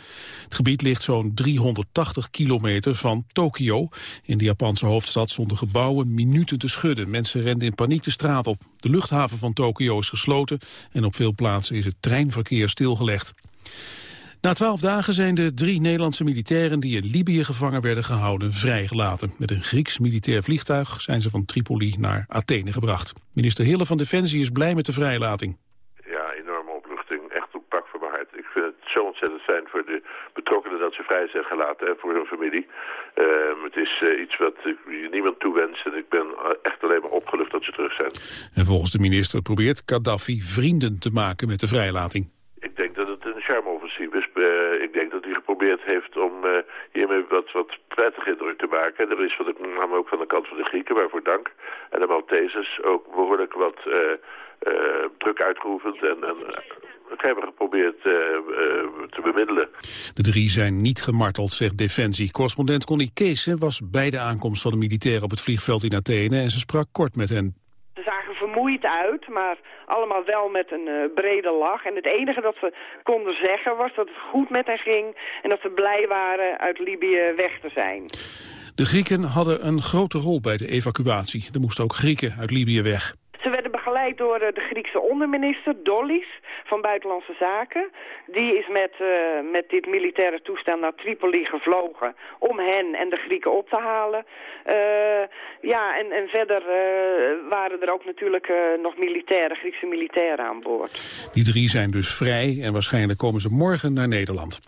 Het gebied ligt zo'n 380 kilometer van Tokio. In de Japanse hoofdstad stonden gebouwen minuten te schudden. Mensen renden in paniek de straat op. De luchthaven van Tokio is gesloten en op veel plaatsen is het treinverkeer stilgelegd. Na twaalf dagen zijn de drie Nederlandse militairen die in Libië gevangen werden gehouden vrijgelaten. Met een Grieks militair vliegtuig zijn ze van Tripoli naar Athene gebracht. Minister Hille van Defensie is blij met de vrijlating. Ja, enorme opluchting. Echt op pak voor mijn hart. Ik vind het zo ontzettend fijn voor de betrokkenen dat ze vrij zijn gelaten en voor hun familie. Uh, het is uh, iets wat ik niemand toewens en ik ben echt alleen maar opgelucht dat ze terug zijn. En volgens de minister probeert Gaddafi vrienden te maken met de vrijlating. Ik denk dat het een charme-offensief is. Uh, ik denk dat hij geprobeerd heeft om uh, hiermee wat, wat indruk te maken. En er is van de, name ook van de kant van de Grieken, waarvoor dank. En de Maltesers ook behoorlijk wat uh, druk uitgeoefend. En, en hebben geprobeerd te bemiddelen. De drie zijn niet gemarteld, zegt Defensie. Correspondent Connie Kees was bij de aankomst van de militairen op het vliegveld in Athene... en ze sprak kort met hen vermoeid uit, maar allemaal wel met een uh, brede lach. En het enige dat ze konden zeggen was dat het goed met hen ging... en dat ze blij waren uit Libië weg te zijn. De Grieken hadden een grote rol bij de evacuatie. Er moesten ook Grieken uit Libië weg. Begeleid door de Griekse onderminister, Dollis, van Buitenlandse Zaken. Die is met, uh, met dit militaire toestel naar Tripoli gevlogen om hen en de Grieken op te halen. Uh, ja, en, en verder waren er ook natuurlijk nog militairen, Griekse militairen aan boord. Die drie zijn dus vrij en waarschijnlijk komen ze morgen naar Nederland.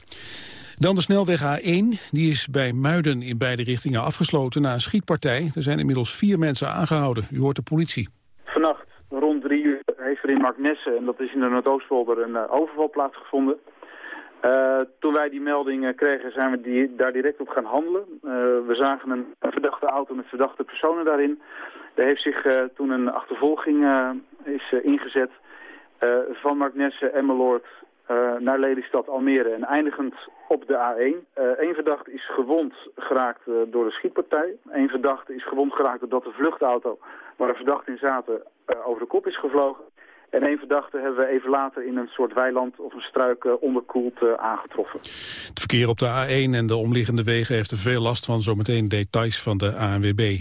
Dan de snelweg A1, die is bij Muiden in beide richtingen afgesloten na een schietpartij. Er zijn inmiddels vier mensen aangehouden. U hoort de politie. Rond drie uur heeft er in Marknesse, en dat is in de Noordoostpolder, een uh, overval plaatsgevonden. Uh, toen wij die melding uh, kregen, zijn we die, daar direct op gaan handelen. we zagen een, verdachte auto met verdachte personen daarin. Er heeft zich toen een achtervolging is ingezet van Marknesse, Emmeloord naar Lelystad, Almere en eindigend op de A1. Eén verdachte is gewond geraakt door de schietpartij. Eén verdachte is gewond geraakt doordat de vluchtauto waar een verdachte in zaten over de kop is gevlogen. En één verdachte hebben we even later in een soort weiland of een struik uh, onderkoeld aangetroffen. Het verkeer op de A1 en de omliggende wegen heeft er veel last van. Zometeen details van de ANWB.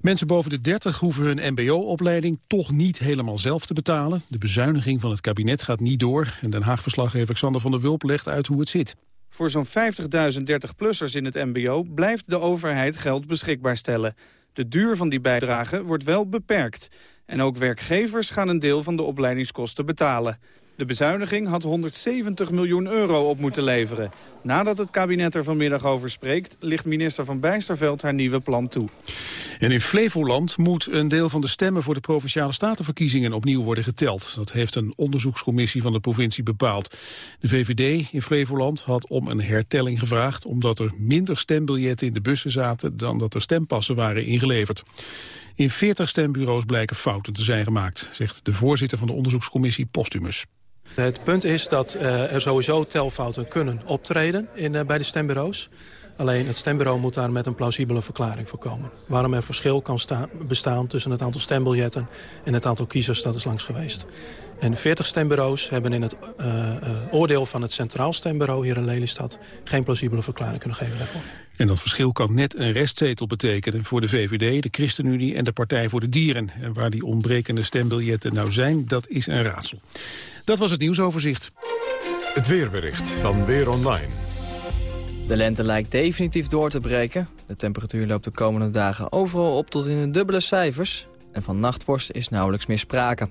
Mensen boven de 30 hoeven hun mbo-opleiding toch niet helemaal zelf te betalen. De bezuiniging van het kabinet gaat niet door. En Den Haag-verslaggever Alexander van der Wulp legt uit hoe het zit. Voor zo'n 50.000 30-plussers in het mbo blijft de overheid geld beschikbaar stellen. De duur van die bijdrage wordt wel beperkt. En ook werkgevers gaan een deel van de opleidingskosten betalen. De bezuiniging had 170 miljoen euro op moeten leveren. Nadat het kabinet er vanmiddag over spreekt... ligt minister Van Bijsterveld haar nieuwe plan toe. En in Flevoland moet een deel van de stemmen... voor de Provinciale Statenverkiezingen opnieuw worden geteld. Dat heeft een onderzoekscommissie van de provincie bepaald. De VVD in Flevoland had om een hertelling gevraagd... omdat er minder stembiljetten in de bussen zaten... dan dat er stempassen waren ingeleverd. In 40 stembureaus blijken fouten te zijn gemaakt, zegt de voorzitter van de onderzoekscommissie Postumus. Het punt is dat uh, er sowieso telfouten kunnen optreden in, uh, bij de stembureaus. Alleen het stembureau moet daar met een plausibele verklaring voor komen. Waarom er verschil kan bestaan tussen het aantal stembiljetten en het aantal kiezers dat is langs geweest. En 40 stembureaus hebben in het uh, uh, oordeel van het Centraal Stembureau hier in Lelystad geen plausibele verklaring kunnen geven daarvoor. En dat verschil kan net een restzetel betekenen voor de VVD, de ChristenUnie en de Partij voor de Dieren. En waar die ontbrekende stembiljetten nou zijn, dat is een raadsel. Dat was het nieuwsoverzicht. Het weerbericht van Weer Online. De lente lijkt definitief door te breken. De temperatuur loopt de komende dagen overal op tot in de dubbele cijfers. En van nachtvorst is nauwelijks meer sprake.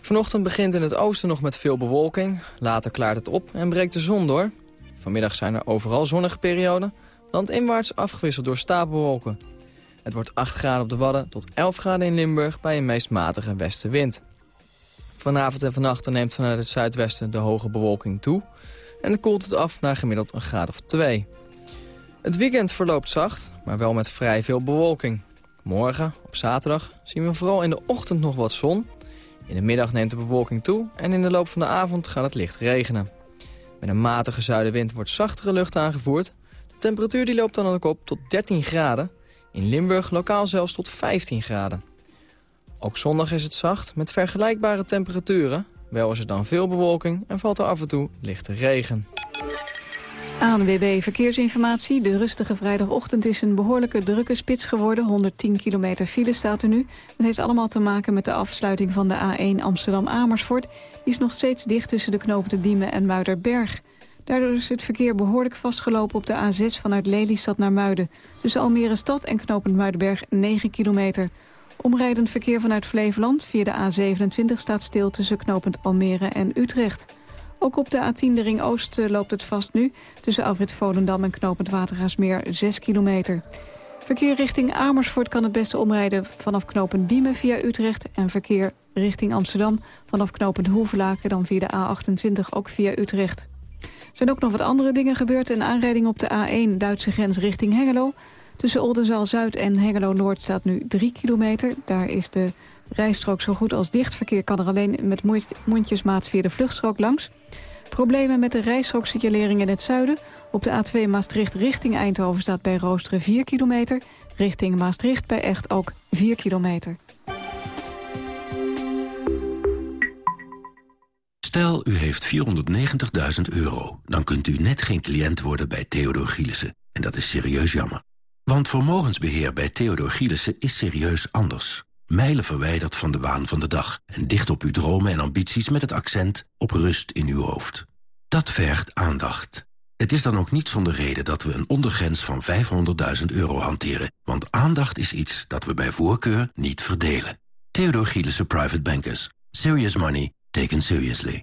Vanochtend begint in het oosten nog met veel bewolking. Later klaart het op en breekt de zon door. Vanmiddag zijn er overal zonnige perioden. Landinwaarts afgewisseld door stapelwolken. Het wordt 8 graden op de Wadden tot 11 graden in Limburg bij een meest matige westenwind. Vanavond en vannacht neemt vanuit het zuidwesten de hoge bewolking toe. En koelt het af naar gemiddeld een graad of 2. Het weekend verloopt zacht, maar wel met vrij veel bewolking. Morgen, op zaterdag, zien we vooral in de ochtend nog wat zon. In de middag neemt de bewolking toe en in de loop van de avond gaat het licht regenen. Met een matige zuidenwind wordt zachtere lucht aangevoerd. De temperatuur die loopt dan ook op tot 13 graden. In Limburg lokaal zelfs tot 15 graden. Ook zondag is het zacht met vergelijkbare temperaturen. Wel is er dan veel bewolking en valt er af en toe lichte regen. ANWB Verkeersinformatie. De rustige vrijdagochtend is een behoorlijke drukke spits geworden. 110 kilometer file staat er nu. Dat heeft allemaal te maken met de afsluiting van de A1 Amsterdam-Amersfoort. Die is nog steeds dicht tussen de knopen de Diemen en Muiderberg. Daardoor is het verkeer behoorlijk vastgelopen op de A6 vanuit Lelystad naar Muiden. Tussen Almere Stad en knopend Muidenberg 9 kilometer. Omrijdend verkeer vanuit Flevoland via de A27 staat stil tussen knopend Almere en Utrecht. Ook op de A10 de Ring Oost eh, loopt het vast nu... tussen Alfred Volendam en knopend Watergaasmeer 6 kilometer. Verkeer richting Amersfoort kan het beste omrijden vanaf knopend Diemen via Utrecht... en verkeer richting Amsterdam vanaf knopend Hoevelaken dan via de A28 ook via Utrecht. Er zijn ook nog wat andere dingen gebeurd. Een aanrijding op de A1 Duitse grens richting Hengelo... Tussen Oldenzaal-Zuid en Hengelo-Noord staat nu 3 kilometer. Daar is de rijstrook zo goed als dicht. Verkeer kan er alleen met mondjesmaat via de vluchtstrook langs. Problemen met de rijstrooksignalering in het zuiden. Op de A2 Maastricht richting Eindhoven staat bij Roosteren 4 kilometer. Richting Maastricht bij Echt ook 4 kilometer. Stel, u heeft 490.000 euro. Dan kunt u net geen cliënt worden bij Theodor Gielissen. En dat is serieus jammer. Want vermogensbeheer bij Theodor Gielissen is serieus anders. Mijlen verwijderd van de waan van de dag en dicht op uw dromen en ambities met het accent op rust in uw hoofd. Dat vergt aandacht. Het is dan ook niet zonder reden dat we een ondergrens van 500.000 euro hanteren, want aandacht is iets dat we bij voorkeur niet verdelen. Theodor Gielissen Private Bankers. Serious money taken seriously.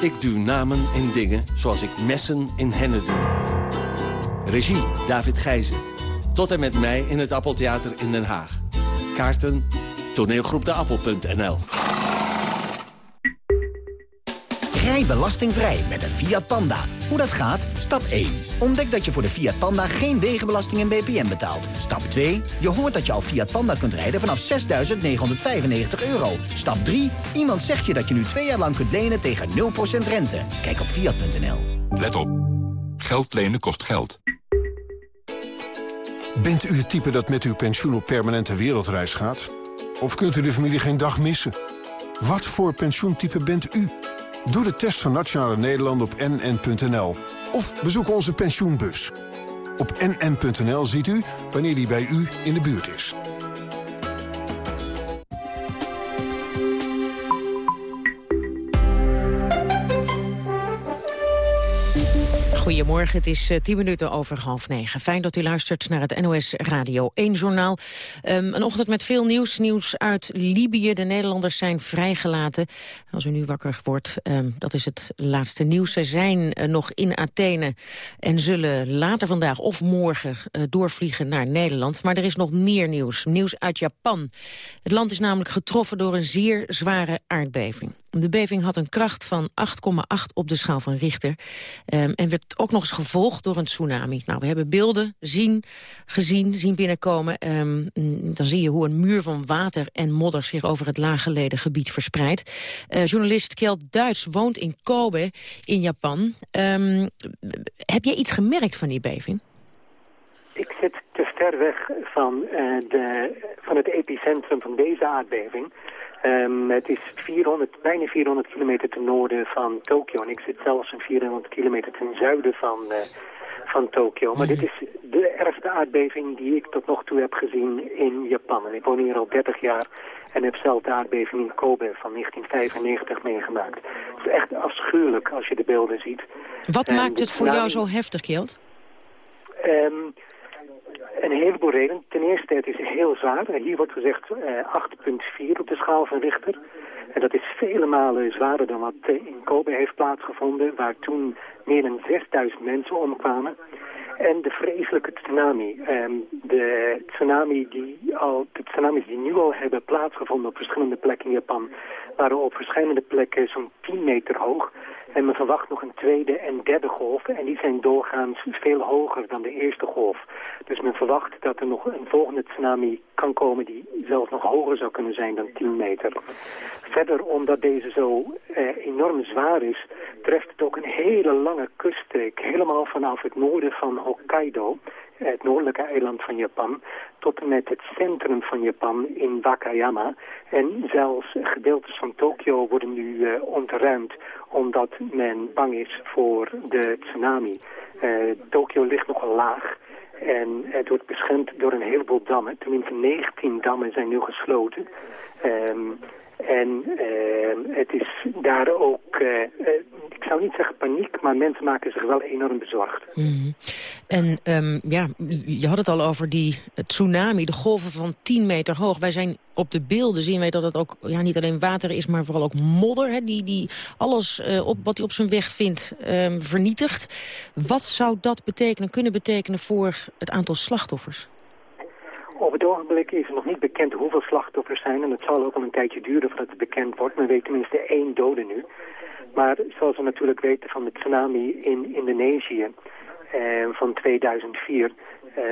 Ik duw namen in dingen zoals ik messen in hennen doe. Regie David Gijzen. Tot en met mij in het Appeltheater in Den Haag. Kaarten toneelgroepdeappel.nl Rij belastingvrij met een Fiat Panda. Hoe dat gaat? Stap 1. Ontdek dat je voor de Fiat Panda geen wegenbelasting en BPM betaalt. Stap 2. Je hoort dat je al Fiat Panda kunt rijden vanaf 6.995 euro. Stap 3. Iemand zegt je dat je nu twee jaar lang kunt lenen tegen 0% rente. Kijk op Fiat.nl. Let op. Geld lenen kost geld. Bent u het type dat met uw pensioen op permanente wereldreis gaat? Of kunt u de familie geen dag missen? Wat voor pensioentype bent u? Doe de test van Nationale Nederland op nn.nl. Of bezoek onze pensioenbus. Op nn.nl ziet u wanneer die bij u in de buurt is. Goedemorgen, het is uh, tien minuten over half negen. Fijn dat u luistert naar het NOS Radio 1-journaal. Um, een ochtend met veel nieuws. Nieuws uit Libië. De Nederlanders zijn vrijgelaten. Als u nu wakker wordt, um, dat is het laatste nieuws. Ze zijn uh, nog in Athene en zullen later vandaag of morgen uh, doorvliegen naar Nederland. Maar er is nog meer nieuws. Nieuws uit Japan. Het land is namelijk getroffen door een zeer zware aardbeving. De beving had een kracht van 8,8 op de schaal van Richter. Um, en werd ook nog eens gevolgd door een tsunami. Nou, we hebben beelden zien, gezien, zien binnenkomen. Um, dan zie je hoe een muur van water en modder zich over het laaggeleden gebied verspreidt. Uh, journalist Kjeld Duits woont in Kobe in Japan. Um, heb jij iets gemerkt van die beving? Ik zit te ver weg van, uh, de, van het epicentrum van deze aardbeving. Um, het is 400, bijna 400 kilometer ten noorden van Tokio. En ik zit zelfs een 400 kilometer ten zuiden van, uh, van Tokio. Maar dit is de ergste aardbeving die ik tot nog toe heb gezien in Japan. En ik woon hier al 30 jaar en heb zelf de aardbeving in Kobe van 1995 meegemaakt. Het is echt afschuwelijk als je de beelden ziet. Wat maakt het voor jou zo heftig, Kjeld? Um, een heleboel redenen. Ten eerste, het is heel zwaar. Hier wordt gezegd uh, 8,4 op de schaal van Richter. En dat is vele malen zwaarder dan wat in Kobe heeft plaatsgevonden... waar toen meer dan 6000 mensen omkwamen. En de vreselijke tsunami. Um, de, tsunami die al, de tsunamis die nu al hebben plaatsgevonden op verschillende plekken in Japan... waren op verschillende plekken zo'n 10 meter hoog... En men verwacht nog een tweede en derde golf. En die zijn doorgaans veel hoger dan de eerste golf. Dus men verwacht dat er nog een volgende tsunami kan komen... die zelfs nog hoger zou kunnen zijn dan 10 meter. Verder, omdat deze zo eh, enorm zwaar is... treft het ook een hele lange kuststreek. Helemaal vanaf het noorden van Hokkaido het noordelijke eiland van Japan, tot en met het centrum van Japan in Wakayama. En zelfs gedeeltes van Tokio worden nu uh, ontruimd omdat men bang is voor de tsunami. Uh, Tokio ligt nogal laag. En het wordt beschermd door een heleboel dammen. Tenminste 19 dammen zijn nu gesloten. Um, en uh, het is daar ook, uh, ik zou niet zeggen paniek, maar mensen maken zich wel enorm bezorgd. Mm. En um, ja, je had het al over die tsunami, de golven van 10 meter hoog. Wij zijn op de beelden zien wij dat het ook ja, niet alleen water is, maar vooral ook modder. Hè, die, die alles uh, op, wat hij op zijn weg vindt um, vernietigt. Wat zou dat betekenen, kunnen betekenen voor het aantal slachtoffers? Op het ogenblik is nog niet bekend hoeveel slachtoffers zijn. En het zal ook al een tijdje duren voordat het bekend wordt. Men weet tenminste één dode nu. Maar zoals we natuurlijk weten van de tsunami in Indonesië eh, van 2004... Eh,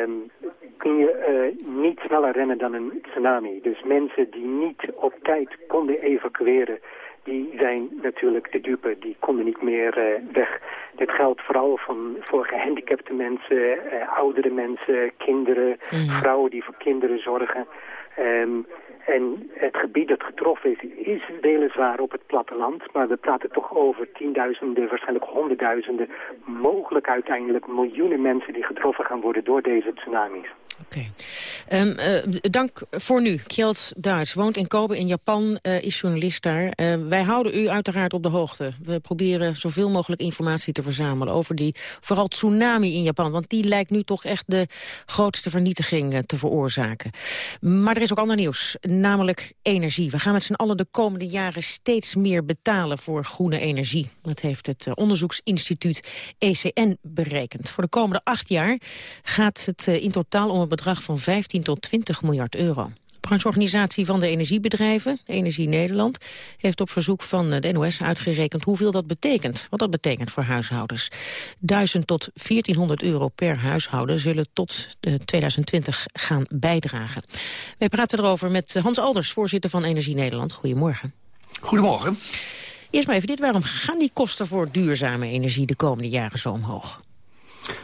kun je uh, niet sneller rennen dan een tsunami. Dus mensen die niet op tijd konden evacueren die zijn natuurlijk de dupe. Die konden niet meer uh, weg. Dit geldt vooral van, voor gehandicapte mensen, uh, oudere mensen, kinderen, mm. vrouwen die voor kinderen zorgen. Um, en het gebied dat getroffen is, is weliswaar op het platteland. Maar we praten toch over tienduizenden, waarschijnlijk honderdduizenden, mogelijk uiteindelijk miljoenen mensen die getroffen gaan worden door deze tsunamis. Oké. Okay. Um, dank voor nu. Kjeld Duits woont in Kobe in Japan, uh, is journalist daar. Uh, wij houden u uiteraard op de hoogte. We proberen zoveel mogelijk informatie te verzamelen over die vooral tsunami in Japan. Want die lijkt nu toch echt de grootste vernietiging te veroorzaken. Maar er is ook ander nieuws, namelijk energie. We gaan met z'n allen de komende jaren steeds meer betalen voor groene energie. Dat heeft het onderzoeksinstituut ECN berekend. Voor de komende acht jaar gaat het in totaal om een bedrag van 15 tot 20 miljard euro. De brancheorganisatie van de energiebedrijven, Energie Nederland, heeft op verzoek van de NOS uitgerekend hoeveel dat betekent. Wat dat betekent voor huishoudens. 1000 tot 1400 euro per huishouden zullen tot 2020 gaan bijdragen. Wij praten erover met Hans Alders, voorzitter van Energie Nederland. Goedemorgen. Goedemorgen. Eerst maar even dit, waarom gaan die kosten voor duurzame energie de komende jaren zo omhoog?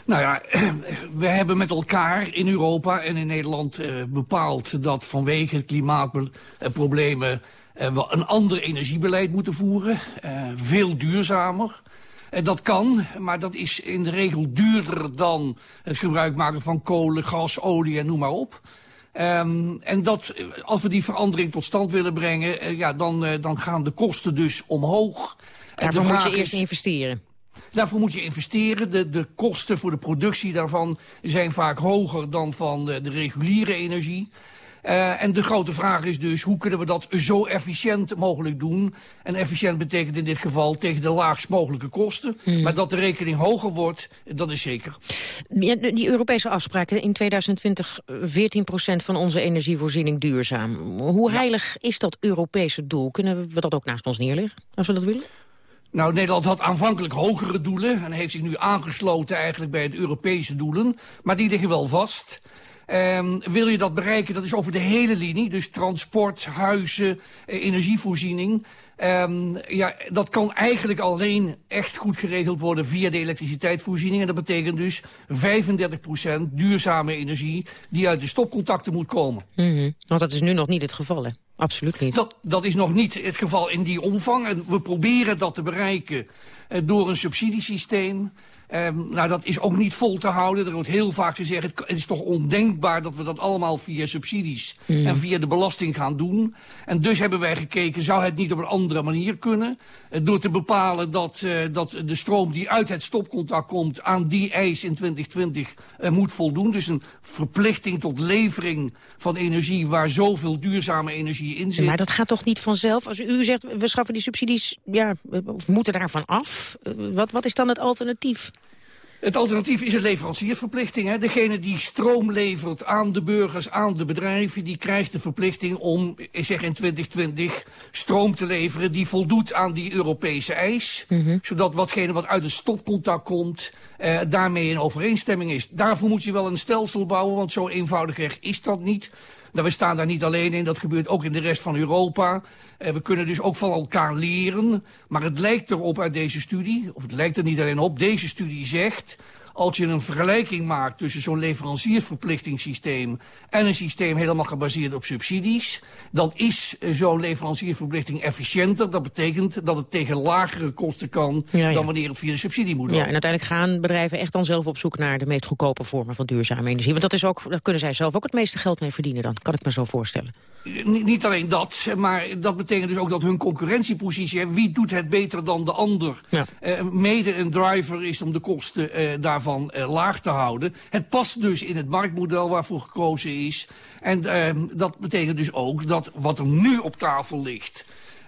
Nou ja, *clears throat* we hebben met elkaar in Europa en in Nederland uh, bepaald dat vanwege klimaatproblemen uh, we een ander energiebeleid moeten voeren. Uh, veel duurzamer. En dat kan, maar dat is in de regel duurder dan het gebruik maken van kolen, gas, olie en noem maar op. Um, en dat, als we die verandering tot stand willen brengen, ja, dan, dan gaan de kosten dus omhoog. Daarvoor moet je eerst investeren. Daarvoor moet je investeren. De, de kosten voor de productie daarvan zijn vaak hoger dan van de, de reguliere energie. Uh, en de grote vraag is dus, hoe kunnen we dat zo efficiënt mogelijk doen? En efficiënt betekent in dit geval tegen de laagst mogelijke kosten. Hmm. Maar dat de rekening hoger wordt, dat is zeker. Ja, die Europese afspraken, in 2020 14% van onze energievoorziening duurzaam. Hoe heilig is dat Europese doel? Kunnen we dat ook naast ons neerleggen, als we dat willen? Nou, Nederland had aanvankelijk hogere doelen... en heeft zich nu aangesloten eigenlijk bij de Europese doelen. Maar die liggen wel vast. Um, wil je dat bereiken, dat is over de hele linie. Dus transport, huizen, eh, energievoorziening. Um, ja, dat kan eigenlijk alleen echt goed geregeld worden via de elektriciteitsvoorziening. En dat betekent dus 35% duurzame energie die uit de stopcontacten moet komen. -hmm. Want dat is nu nog niet het geval, hè? Absoluut niet. Dat, dat is nog niet het geval in die omvang. En we proberen dat te bereiken uh, door een subsidiesysteem. Um, nou, dat is ook niet vol te houden. Er wordt heel vaak gezegd, het, is toch ondenkbaar dat we dat allemaal via subsidies mm. en via de belasting gaan doen. En dus hebben wij gekeken, zou het niet op een andere manier kunnen? Uh, door te bepalen dat, uh, dat de stroom die uit het stopcontact komt aan die eis in 2020 uh, moet voldoen. Dus een verplichting tot levering van energie waar zoveel duurzame energie in zit. Maar dat gaat toch niet vanzelf? Als u zegt, we schaffen die subsidies, ja, of moeten daarvan af. Wat, wat is dan het alternatief? Het alternatief is een leverancierverplichting. Hè. Degene die stroom levert aan de burgers, aan de bedrijven... die krijgt de verplichting om, ik zeg in 2020, stroom te leveren... die voldoet aan die Europese eis. Mm -hmm. Zodat watgene wat uit het stopcontact komt... Uh, daarmee in overeenstemming is. Daarvoor moet je wel een stelsel bouwen, want zo eenvoudiger is dat niet... We staan daar niet alleen in, dat gebeurt ook in de rest van Europa. Uh, we kunnen dus ook van elkaar leren. Maar het lijkt erop uit deze studie, of het lijkt er niet alleen op... deze studie zegt als je een vergelijking maakt tussen zo'n leveranciersverplichtingssysteem en een systeem helemaal gebaseerd op subsidies, dan is zo'n leverancierverplichting efficiënter. Dat betekent dat het tegen lagere kosten kan ja, ja. dan wanneer het via de subsidie moet lopen. Ja, en uiteindelijk gaan bedrijven echt dan zelf op zoek naar de meest goedkope vormen van duurzame energie. Want dat is ook, daar kunnen zij zelf ook het meeste geld mee verdienen dan, kan ik me zo voorstellen. Niet, niet alleen dat, maar dat betekent dus ook dat hun concurrentiepositie, wie doet het beter dan de ander, ja. uh, mede een driver is om de kosten uh, daarvan uh, laag te houden. Het past dus in het marktmodel waarvoor gekozen is. En dat betekent dus ook dat wat er nu op tafel ligt,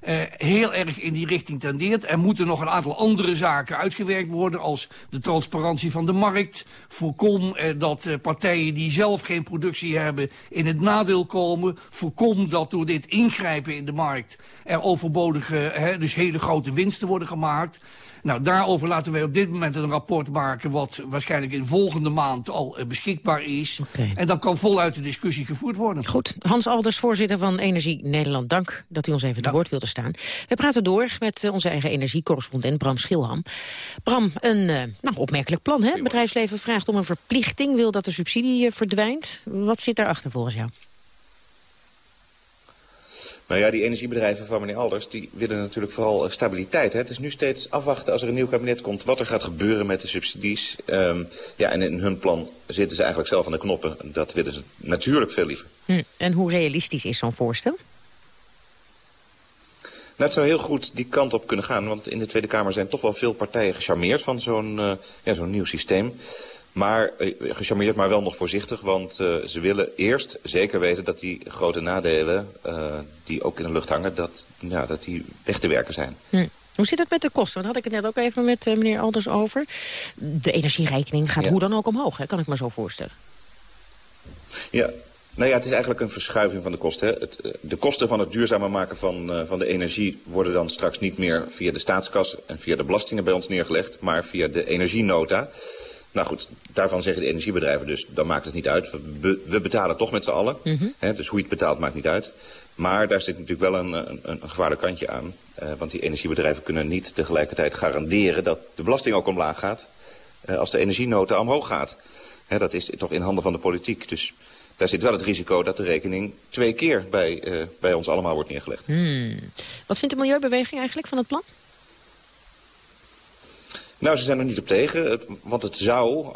uh, heel erg in die richting tendeert. Er moeten nog een aantal andere zaken uitgewerkt worden... als de transparantie van de markt. Voorkom uh, dat uh, partijen die zelf geen productie hebben in het nadeel komen. Voorkom dat door dit ingrijpen in de markt... er overbodige, dus hele grote winsten worden gemaakt. Nou, daarover laten wij op dit moment een rapport maken... wat waarschijnlijk in volgende maand al uh, beschikbaar is. Okay. En dan kan voluit de discussie gevoerd worden. Goed. Hans Alders, voorzitter van Energie Nederland. Dank dat u ons even te ja. woord wilde staan. We praten door met uh, onze eigen energiecorrespondent Bram Schilham. Bram, een uh, nou, opmerkelijk plan, hè? Het bedrijfsleven vraagt om een verplichting... wil dat de subsidie verdwijnt. Wat zit daarachter volgens jou? Nou ja, die energiebedrijven van meneer Alders, die willen natuurlijk vooral stabiliteit. Hè? Het is nu steeds afwachten als er een nieuw kabinet komt wat er gaat gebeuren met de subsidies. Um, ja, en in hun plan zitten ze eigenlijk zelf aan de knoppen. Dat willen ze natuurlijk veel liever. Hm. En hoe realistisch is zo'n voorstel? Nou, het zou heel goed die kant op kunnen gaan. Want in de Tweede Kamer zijn toch wel veel partijen gecharmeerd van zo'n uh, ja, zo'n nieuw systeem. Maar uh, gecharmeerd, maar wel nog voorzichtig. Want uh, ze willen eerst zeker weten dat die grote nadelen die ook in de lucht hangen, dat, ja, dat die weg te werken zijn. Hm. Hoe zit het met de kosten? Want had ik het net ook even met meneer Alders over. De energierekening gaat Ja. hoe dan ook omhoog, hè? kan ik me zo voorstellen. Ja, nou ja, het is eigenlijk een verschuiving van de kosten. Hè. Het, eh, de kosten van het duurzamer maken van, uh, van de energie worden dan straks niet meer via de staatskas en via de belastingen bij ons neergelegd, maar via de energienota. Nou goed, daarvan zeggen de energiebedrijven dus, dan maakt het niet uit. We, be- we betalen toch met z'n allen. Hè, dus hoe je het betaalt maakt niet uit. Maar daar zit natuurlijk wel een, een, een gevaarlijk kantje aan. Eh, want die energiebedrijven kunnen niet tegelijkertijd garanderen dat de belasting ook omlaag gaat. eh, als de energienota omhoog gaat. Hè, dat is toch in handen van de politiek. Dus daar zit wel het risico dat de rekening twee keer bij, eh, bij ons allemaal wordt neergelegd. Hmm. Wat vindt de Milieubeweging eigenlijk van het plan? Nou, ze zijn er niet op tegen, want het zou,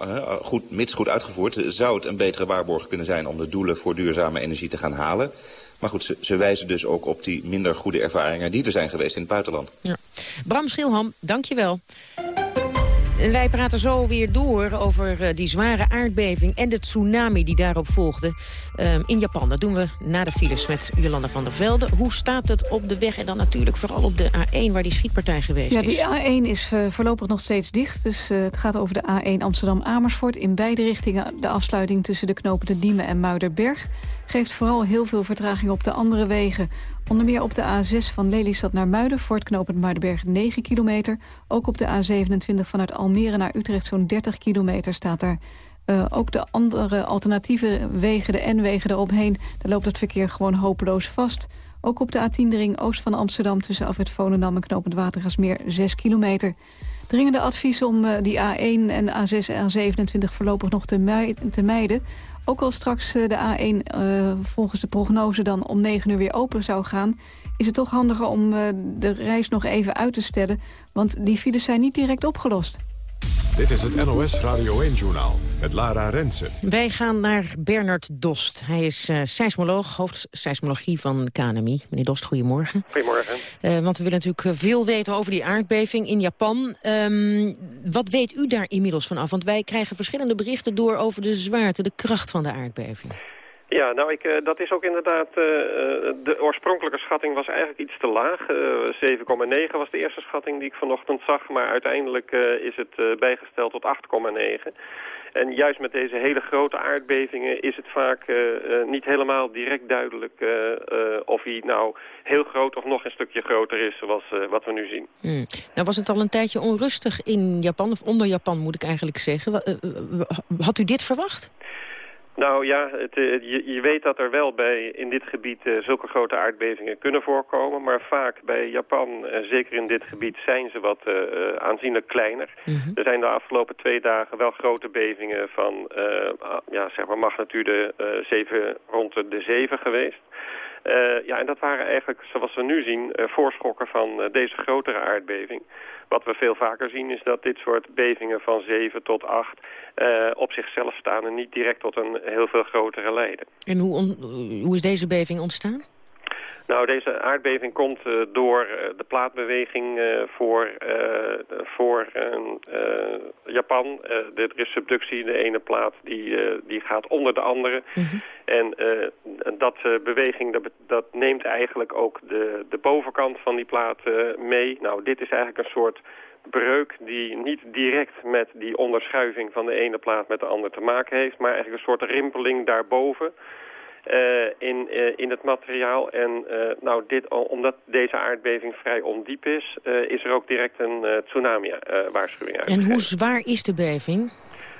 goed, mits goed uitgevoerd, zou het een betere waarborg kunnen zijn om de doelen voor duurzame energie te gaan halen. Maar goed, ze, ze wijzen dus ook op die minder goede ervaringen die er zijn geweest in het buitenland. Ja. Bram Schilham, dank je wel. En Wij praten zo weer door over eh, die zware aardbeving en de tsunami die daarop volgde ehm, in Japan. Dat doen we na de files met Jolanda van der Velde. Hoe staat het op de weg en dan natuurlijk vooral op de A1 waar die schietpartij geweest Ja, is? die A1 is eh, voorlopig nog steeds dicht. Dus eh, het gaat over de A1 Amsterdam-Amersfoort. In beide richtingen de afsluiting tussen de knopen de Diemen en Muiderberg. Geeft vooral heel veel vertraging op de andere wegen. Onder meer op de A6 van Lelystad naar Muiden... voor het knooppunt Muidenberg 9 kilometer. Ook op de A27 vanuit Almere naar Utrecht zo'n 30 kilometer staat daar. Eh, ook de andere alternatieve wegen, de N-wegen eromheen... daar loopt het verkeer gewoon hopeloos vast. Ook op de A10 de ring oost van Amsterdam... tussen Afrit Volendam en knooppunt Watergasmeer 6 kilometer. Dringende advies om eh, die A1 en A6 en A27 voorlopig nog te mijden. Ook al straks eh, de A1 eh, volgens de prognose dan om 9 uur weer open zou gaan... is het toch handiger om eh, de reis nog even uit te stellen... want die files zijn niet direct opgelost. Dit is het NOS Radio 1-journaal met Lara Rensen. Wij gaan naar Bernard Dost. Hij is eh seismoloog, hoofd seismologie van KNMI. Meneer Dost, goedemorgen. Goedemorgen. Eh, want we willen natuurlijk eh, veel weten over die aardbeving in Japan. Ehm, wat weet u daar inmiddels van af? Want wij krijgen verschillende berichten door over de zwaarte, de kracht van de aardbeving. Ja, nou, ik, eh, dat is ook inderdaad... eh, eh, de oorspronkelijke schatting was eigenlijk iets te laag. Eh, 7,9 was de eerste schatting die ik vanochtend zag. Maar uiteindelijk is het bijgesteld tot 8,9. En juist met deze hele grote aardbevingen is het vaak niet helemaal direct duidelijk... of hij nou heel groot of nog een stukje groter is, zoals wat we nu zien. Hmm. Nou was het al een tijdje onrustig in Japan, of onder Japan moet ik eigenlijk zeggen. Had u dit verwacht? Nou ja, het, eh, je, je weet dat er wel bij in dit gebied eh, zulke grote aardbevingen kunnen voorkomen. Maar vaak bij Japan, eh, zeker in dit gebied, zijn ze wat eh, aanzienlijk kleiner. Er zijn de afgelopen twee dagen wel grote bevingen van ah, ja, zeg maar magnitude eh 7, rond de- de 7 geweest. Ja, en dat waren eigenlijk, zoals we nu zien, voorschokken van deze grotere aardbeving. Wat we veel vaker zien is dat dit soort bevingen van 7 tot 8 eh, op zichzelf staan en niet direct tot een heel veel grotere leiden. En hoe, hoe is deze beving ontstaan? Nou, deze aardbeving komt eh, door eh, de plaatbeweging eh, voor, voor eh, eh, Japan. Er is subductie, de ene plaat die, die gaat onder de andere. En eh, dat beweging, dat, dat neemt eigenlijk ook de, de bovenkant van die plaat mee. Nou, dit is eigenlijk een soort breuk die niet direct met die onderschuiving van de ene plaat met de andere te maken heeft, maar eigenlijk een soort rimpeling daarboven in, eh, in het materiaal. En eh, nou, dit, omdat deze aardbeving vrij ondiep is, eh, is er ook direct een eh, tsunami-waarschuwing En uitgegeven. hoe zwaar is de beving?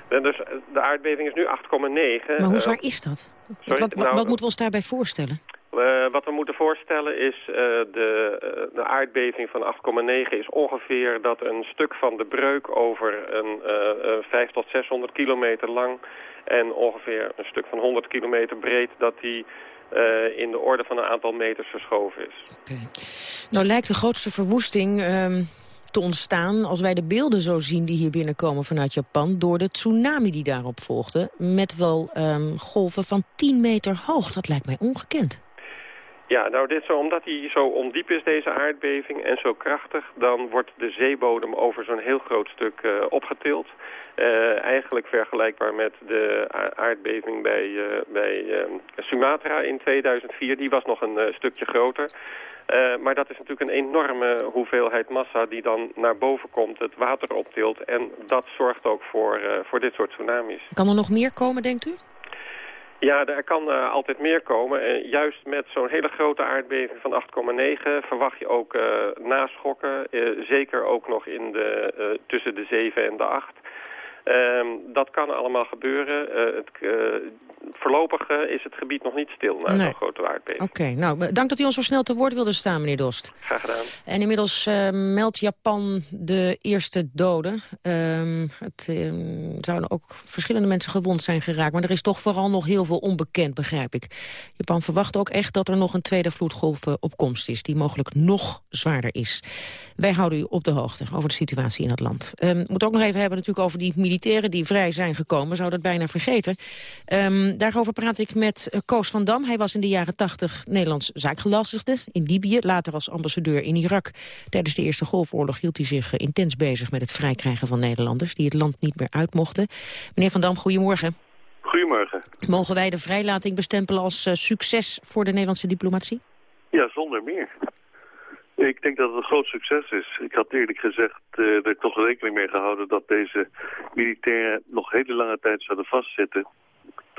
Eh, Dus eh, de aardbeving is nu 8,9. Maar hoe Eh, zwaar is dat? sorry? wat, wat, Nou, wat moeten we ons daarbij voorstellen? Eh, wat we moeten voorstellen is eh, de, eh, de aardbeving van 8,9 is ongeveer dat een stuk van de breuk over een eh, eh, 5 tot 600 kilometer lang en ongeveer een stuk van 100 kilometer breed, dat die in de orde van een aantal meters verschoven is. Nou lijkt de grootste verwoesting ehm, te ontstaan als wij de beelden zo zien die hier binnenkomen vanuit Japan... door de tsunami die daarop volgde, met wel ehm, golven van 10 meter hoog. Dat lijkt mij ongekend. Ja, nou dit zo, omdat hij zo ondiep is, deze aardbeving, en zo krachtig... dan wordt de zeebodem over zo'n heel groot stuk uh, opgetild. Uh, eigenlijk vergelijkbaar met de aardbeving bij, uh, bij Sumatra in 2004. Die was nog een stukje groter. Maar dat is natuurlijk een enorme hoeveelheid massa die dan naar boven komt, het water optilt. En dat zorgt ook voor, voor dit soort tsunamis. Kan er nog meer komen, denkt u? Ja, er kan uh, altijd meer komen. En juist met zo'n hele grote aardbeving van 8,9 verwacht je ook naschokken. zeker ook nog in de, tussen de 7 en de 8. Ehm, dat kan allemaal gebeuren. het, voorlopig uh, is het gebied nog niet stil na nee. zo'n grote aardbeving. Oké, nou, dank dat u ons zo snel te woord wilde staan, meneer Dost. Graag gedaan. En inmiddels uh, meldt Japan de eerste doden. Uh, het ehm, zouden ook verschillende mensen gewond zijn geraakt. Maar er is toch vooral nog heel veel onbekend, begrijp ik. Japan verwacht ook echt dat er nog een tweede vloedgolf uh, op komst is... die mogelijk nog zwaarder is. Wij houden u op de hoogte over de situatie in het land. We ehm, moeten ook nog even hebben natuurlijk over die militairen die vrij zijn gekomen. Zou dat bijna vergeten. Um, daarover praat ik met eh, Koos van Dam. Hij was in de jaren 80 Nederlands zaakgelastigde in Libië. Later als ambassadeur in Irak. Tijdens de Eerste Golfoorlog hield hij zich eh, intens bezig met het vrijkrijgen van Nederlanders. Die het land niet meer uit mochten. Meneer van Dam, goedemorgen. Goedemorgen. Mogen wij de vrijlating bestempelen als uh, succes voor de Nederlandse diplomatie? Ja, zonder meer. Ik denk dat het een groot succes is. Ik had eerlijk gezegd uh, er toch rekening mee gehouden dat deze militairen nog hele lange tijd zouden vastzitten.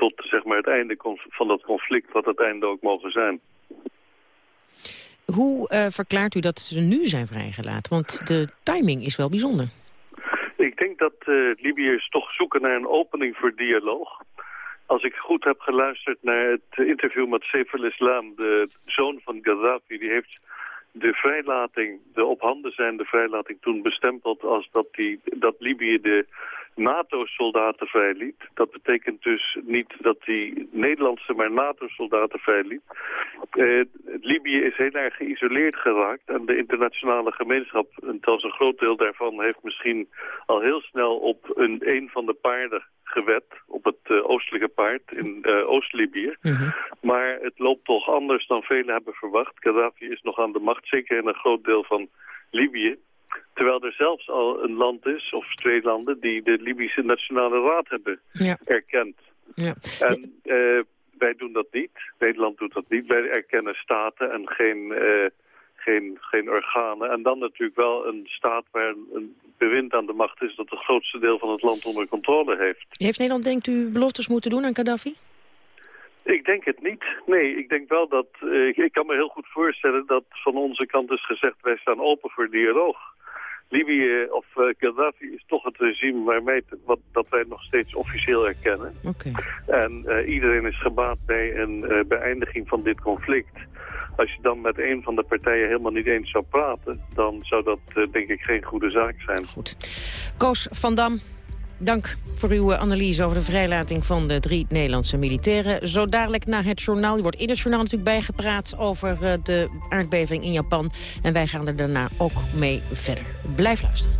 Tot zeg maar, het einde van dat conflict, wat het einde ook mogen zijn. Hoe uh, verklaart u dat ze nu zijn vrijgelaten? Want de timing is wel bijzonder. Ik denk dat uh, Libiërs toch zoeken naar een opening voor dialoog. Als ik goed heb geluisterd naar het interview met Seif al-Islam, de zoon van Gaddafi, die heeft de vrijlating, de op handen zijnde vrijlating toen bestempeld als dat, die, dat Libië de NATO-soldaten vrijliet. Dat betekent dus niet dat die Nederlandse, maar NATO-soldaten vrijliet. Eh, Libië is heel erg geïsoleerd geraakt en de internationale gemeenschap, en zelfs een groot deel daarvan, heeft misschien al heel snel op een, een van de paarden gewet op het uh, oostelijke paard in uh, Oost-Libië. Mhm. Maar het loopt toch anders dan velen hebben verwacht. Gaddafi is nog aan de macht, zeker in een groot deel van Libië. Terwijl er zelfs al een land is, of twee landen, die de Libische Nationale Raad hebben ja. erkend. Ja. En uh, wij doen dat niet. Nederland doet dat niet. Wij erkennen staten en geen geen, geen organen. En dan natuurlijk wel een staat waar een bewind aan de macht is... dat het grootste deel van het land onder controle heeft. Heeft Nederland, denkt u, beloftes moeten doen aan Gaddafi? Ik denk het niet. Nee, ik denk wel dat... Uh, ik kan me heel goed voorstellen dat van onze kant is gezegd... wij staan open voor dialoog. Libië of uh, Gaddafi is toch het regime waarmee wat, dat wij nog steeds officieel erkennen. Okay. En uh, iedereen is gebaat bij een beëindiging van dit conflict. Als je dan met een van de partijen helemaal niet eens zou praten... dan zou dat denk ik geen goede zaak zijn. Goed. Koos van Dam, dank voor uw analyse over de vrijlating van de drie Nederlandse militairen. Zo dadelijk na het journaal. U wordt in het journaal natuurlijk bijgepraat over uh, de aardbeving in Japan. En wij gaan er daarna ook mee verder. Blijf luisteren.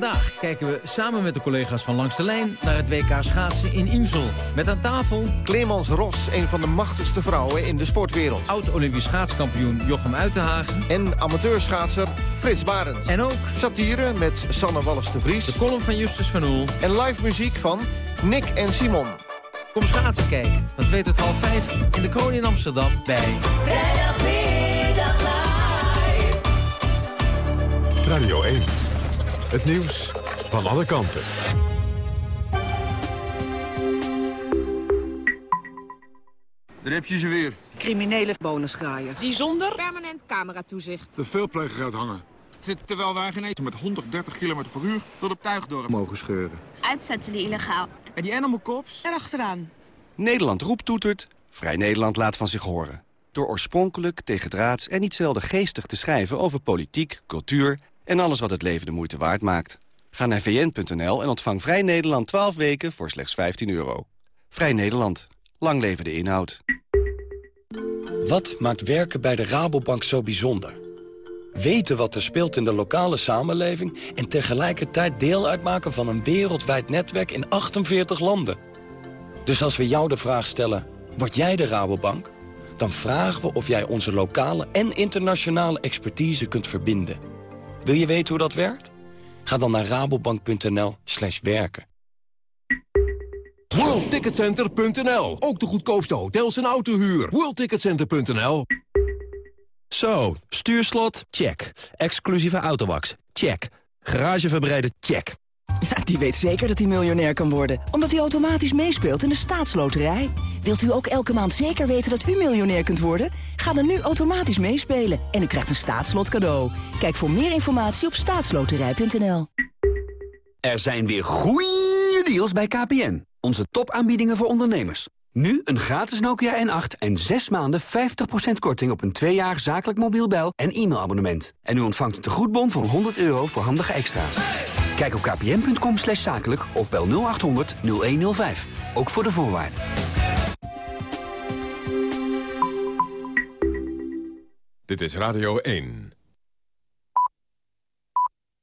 Vandaag kijken we samen met de collega's van Langs de Lijn... naar het WK schaatsen in Insel. Met aan tafel... Clemens Ros, een van de machtigste vrouwen in de sportwereld. Oud-Olympisch schaatskampioen Jochem Uitenhagen. En amateurschaatser Frits Barend. En ook... Satire met Sanne Wallis de Vries. De column van Justus van Oel. En live muziek van Nick en Simon. Kom schaatsen kijken, van 2 tot half 5 in de Kroon in Amsterdam bij... Vrijdagmiddag live. Radio 1. Het nieuws van alle kanten. Daar heb je ze weer. Criminele bonusgraaiers. Die zonder permanent cameratoezicht. De veelpleger uithangen. Terwijl wij geen eten met 130 km per uur door de tuigdorp mogen scheuren. Uitzetten die illegaal. En die animal cops? Erachteraan. Nederland roept toetert, Vrij Nederland laat van zich horen. Door oorspronkelijk, tegendraads en niet zelden geestig te schrijven over politiek, cultuur En alles wat het leven de moeite waard maakt. Ga naar vn.nl en ontvang Vrij Nederland 12 weken voor slechts 15 euro. Vrij Nederland. Lang leven de inhoud. Wat maakt werken bij de Rabobank zo bijzonder? Weten wat er speelt in de lokale samenleving... en tegelijkertijd deel uitmaken van een wereldwijd netwerk in 48 landen. Dus als we jou de vraag stellen, word jij de Rabobank? Dan vragen we of jij onze lokale en internationale expertise kunt verbinden. Wil je weten hoe dat werkt? Ga dan naar rabobank.nl slash werken. WorldTicketCenter.nl. Ook de goedkoopste hotels en autohuur. WorldTicketCenter.nl. Zo, stuurslot? Check. Exclusieve autowax? Check. Garage verbreiden? Check. Die weet zeker dat hij miljonair kan worden. Omdat hij automatisch meespeelt in de staatsloterij. Wilt u ook elke maand zeker weten dat u miljonair kunt worden? Ga dan nu automatisch meespelen en u krijgt een staatslot cadeau. Kijk voor meer informatie op staatsloterij.nl. Er zijn weer goeie deals bij KPN. Onze topaanbiedingen voor ondernemers. Nu een gratis Nokia N8 en 6 maanden 50% korting op een 2 jaar zakelijk mobiel bel- en e-mailabonnement. En u ontvangt een tegoedbon van 100 euro voor handige extra's. Kijk op kpn.com zakelijk of bel 0800 0105. Ook voor de voorwaarden. Dit is Radio 1.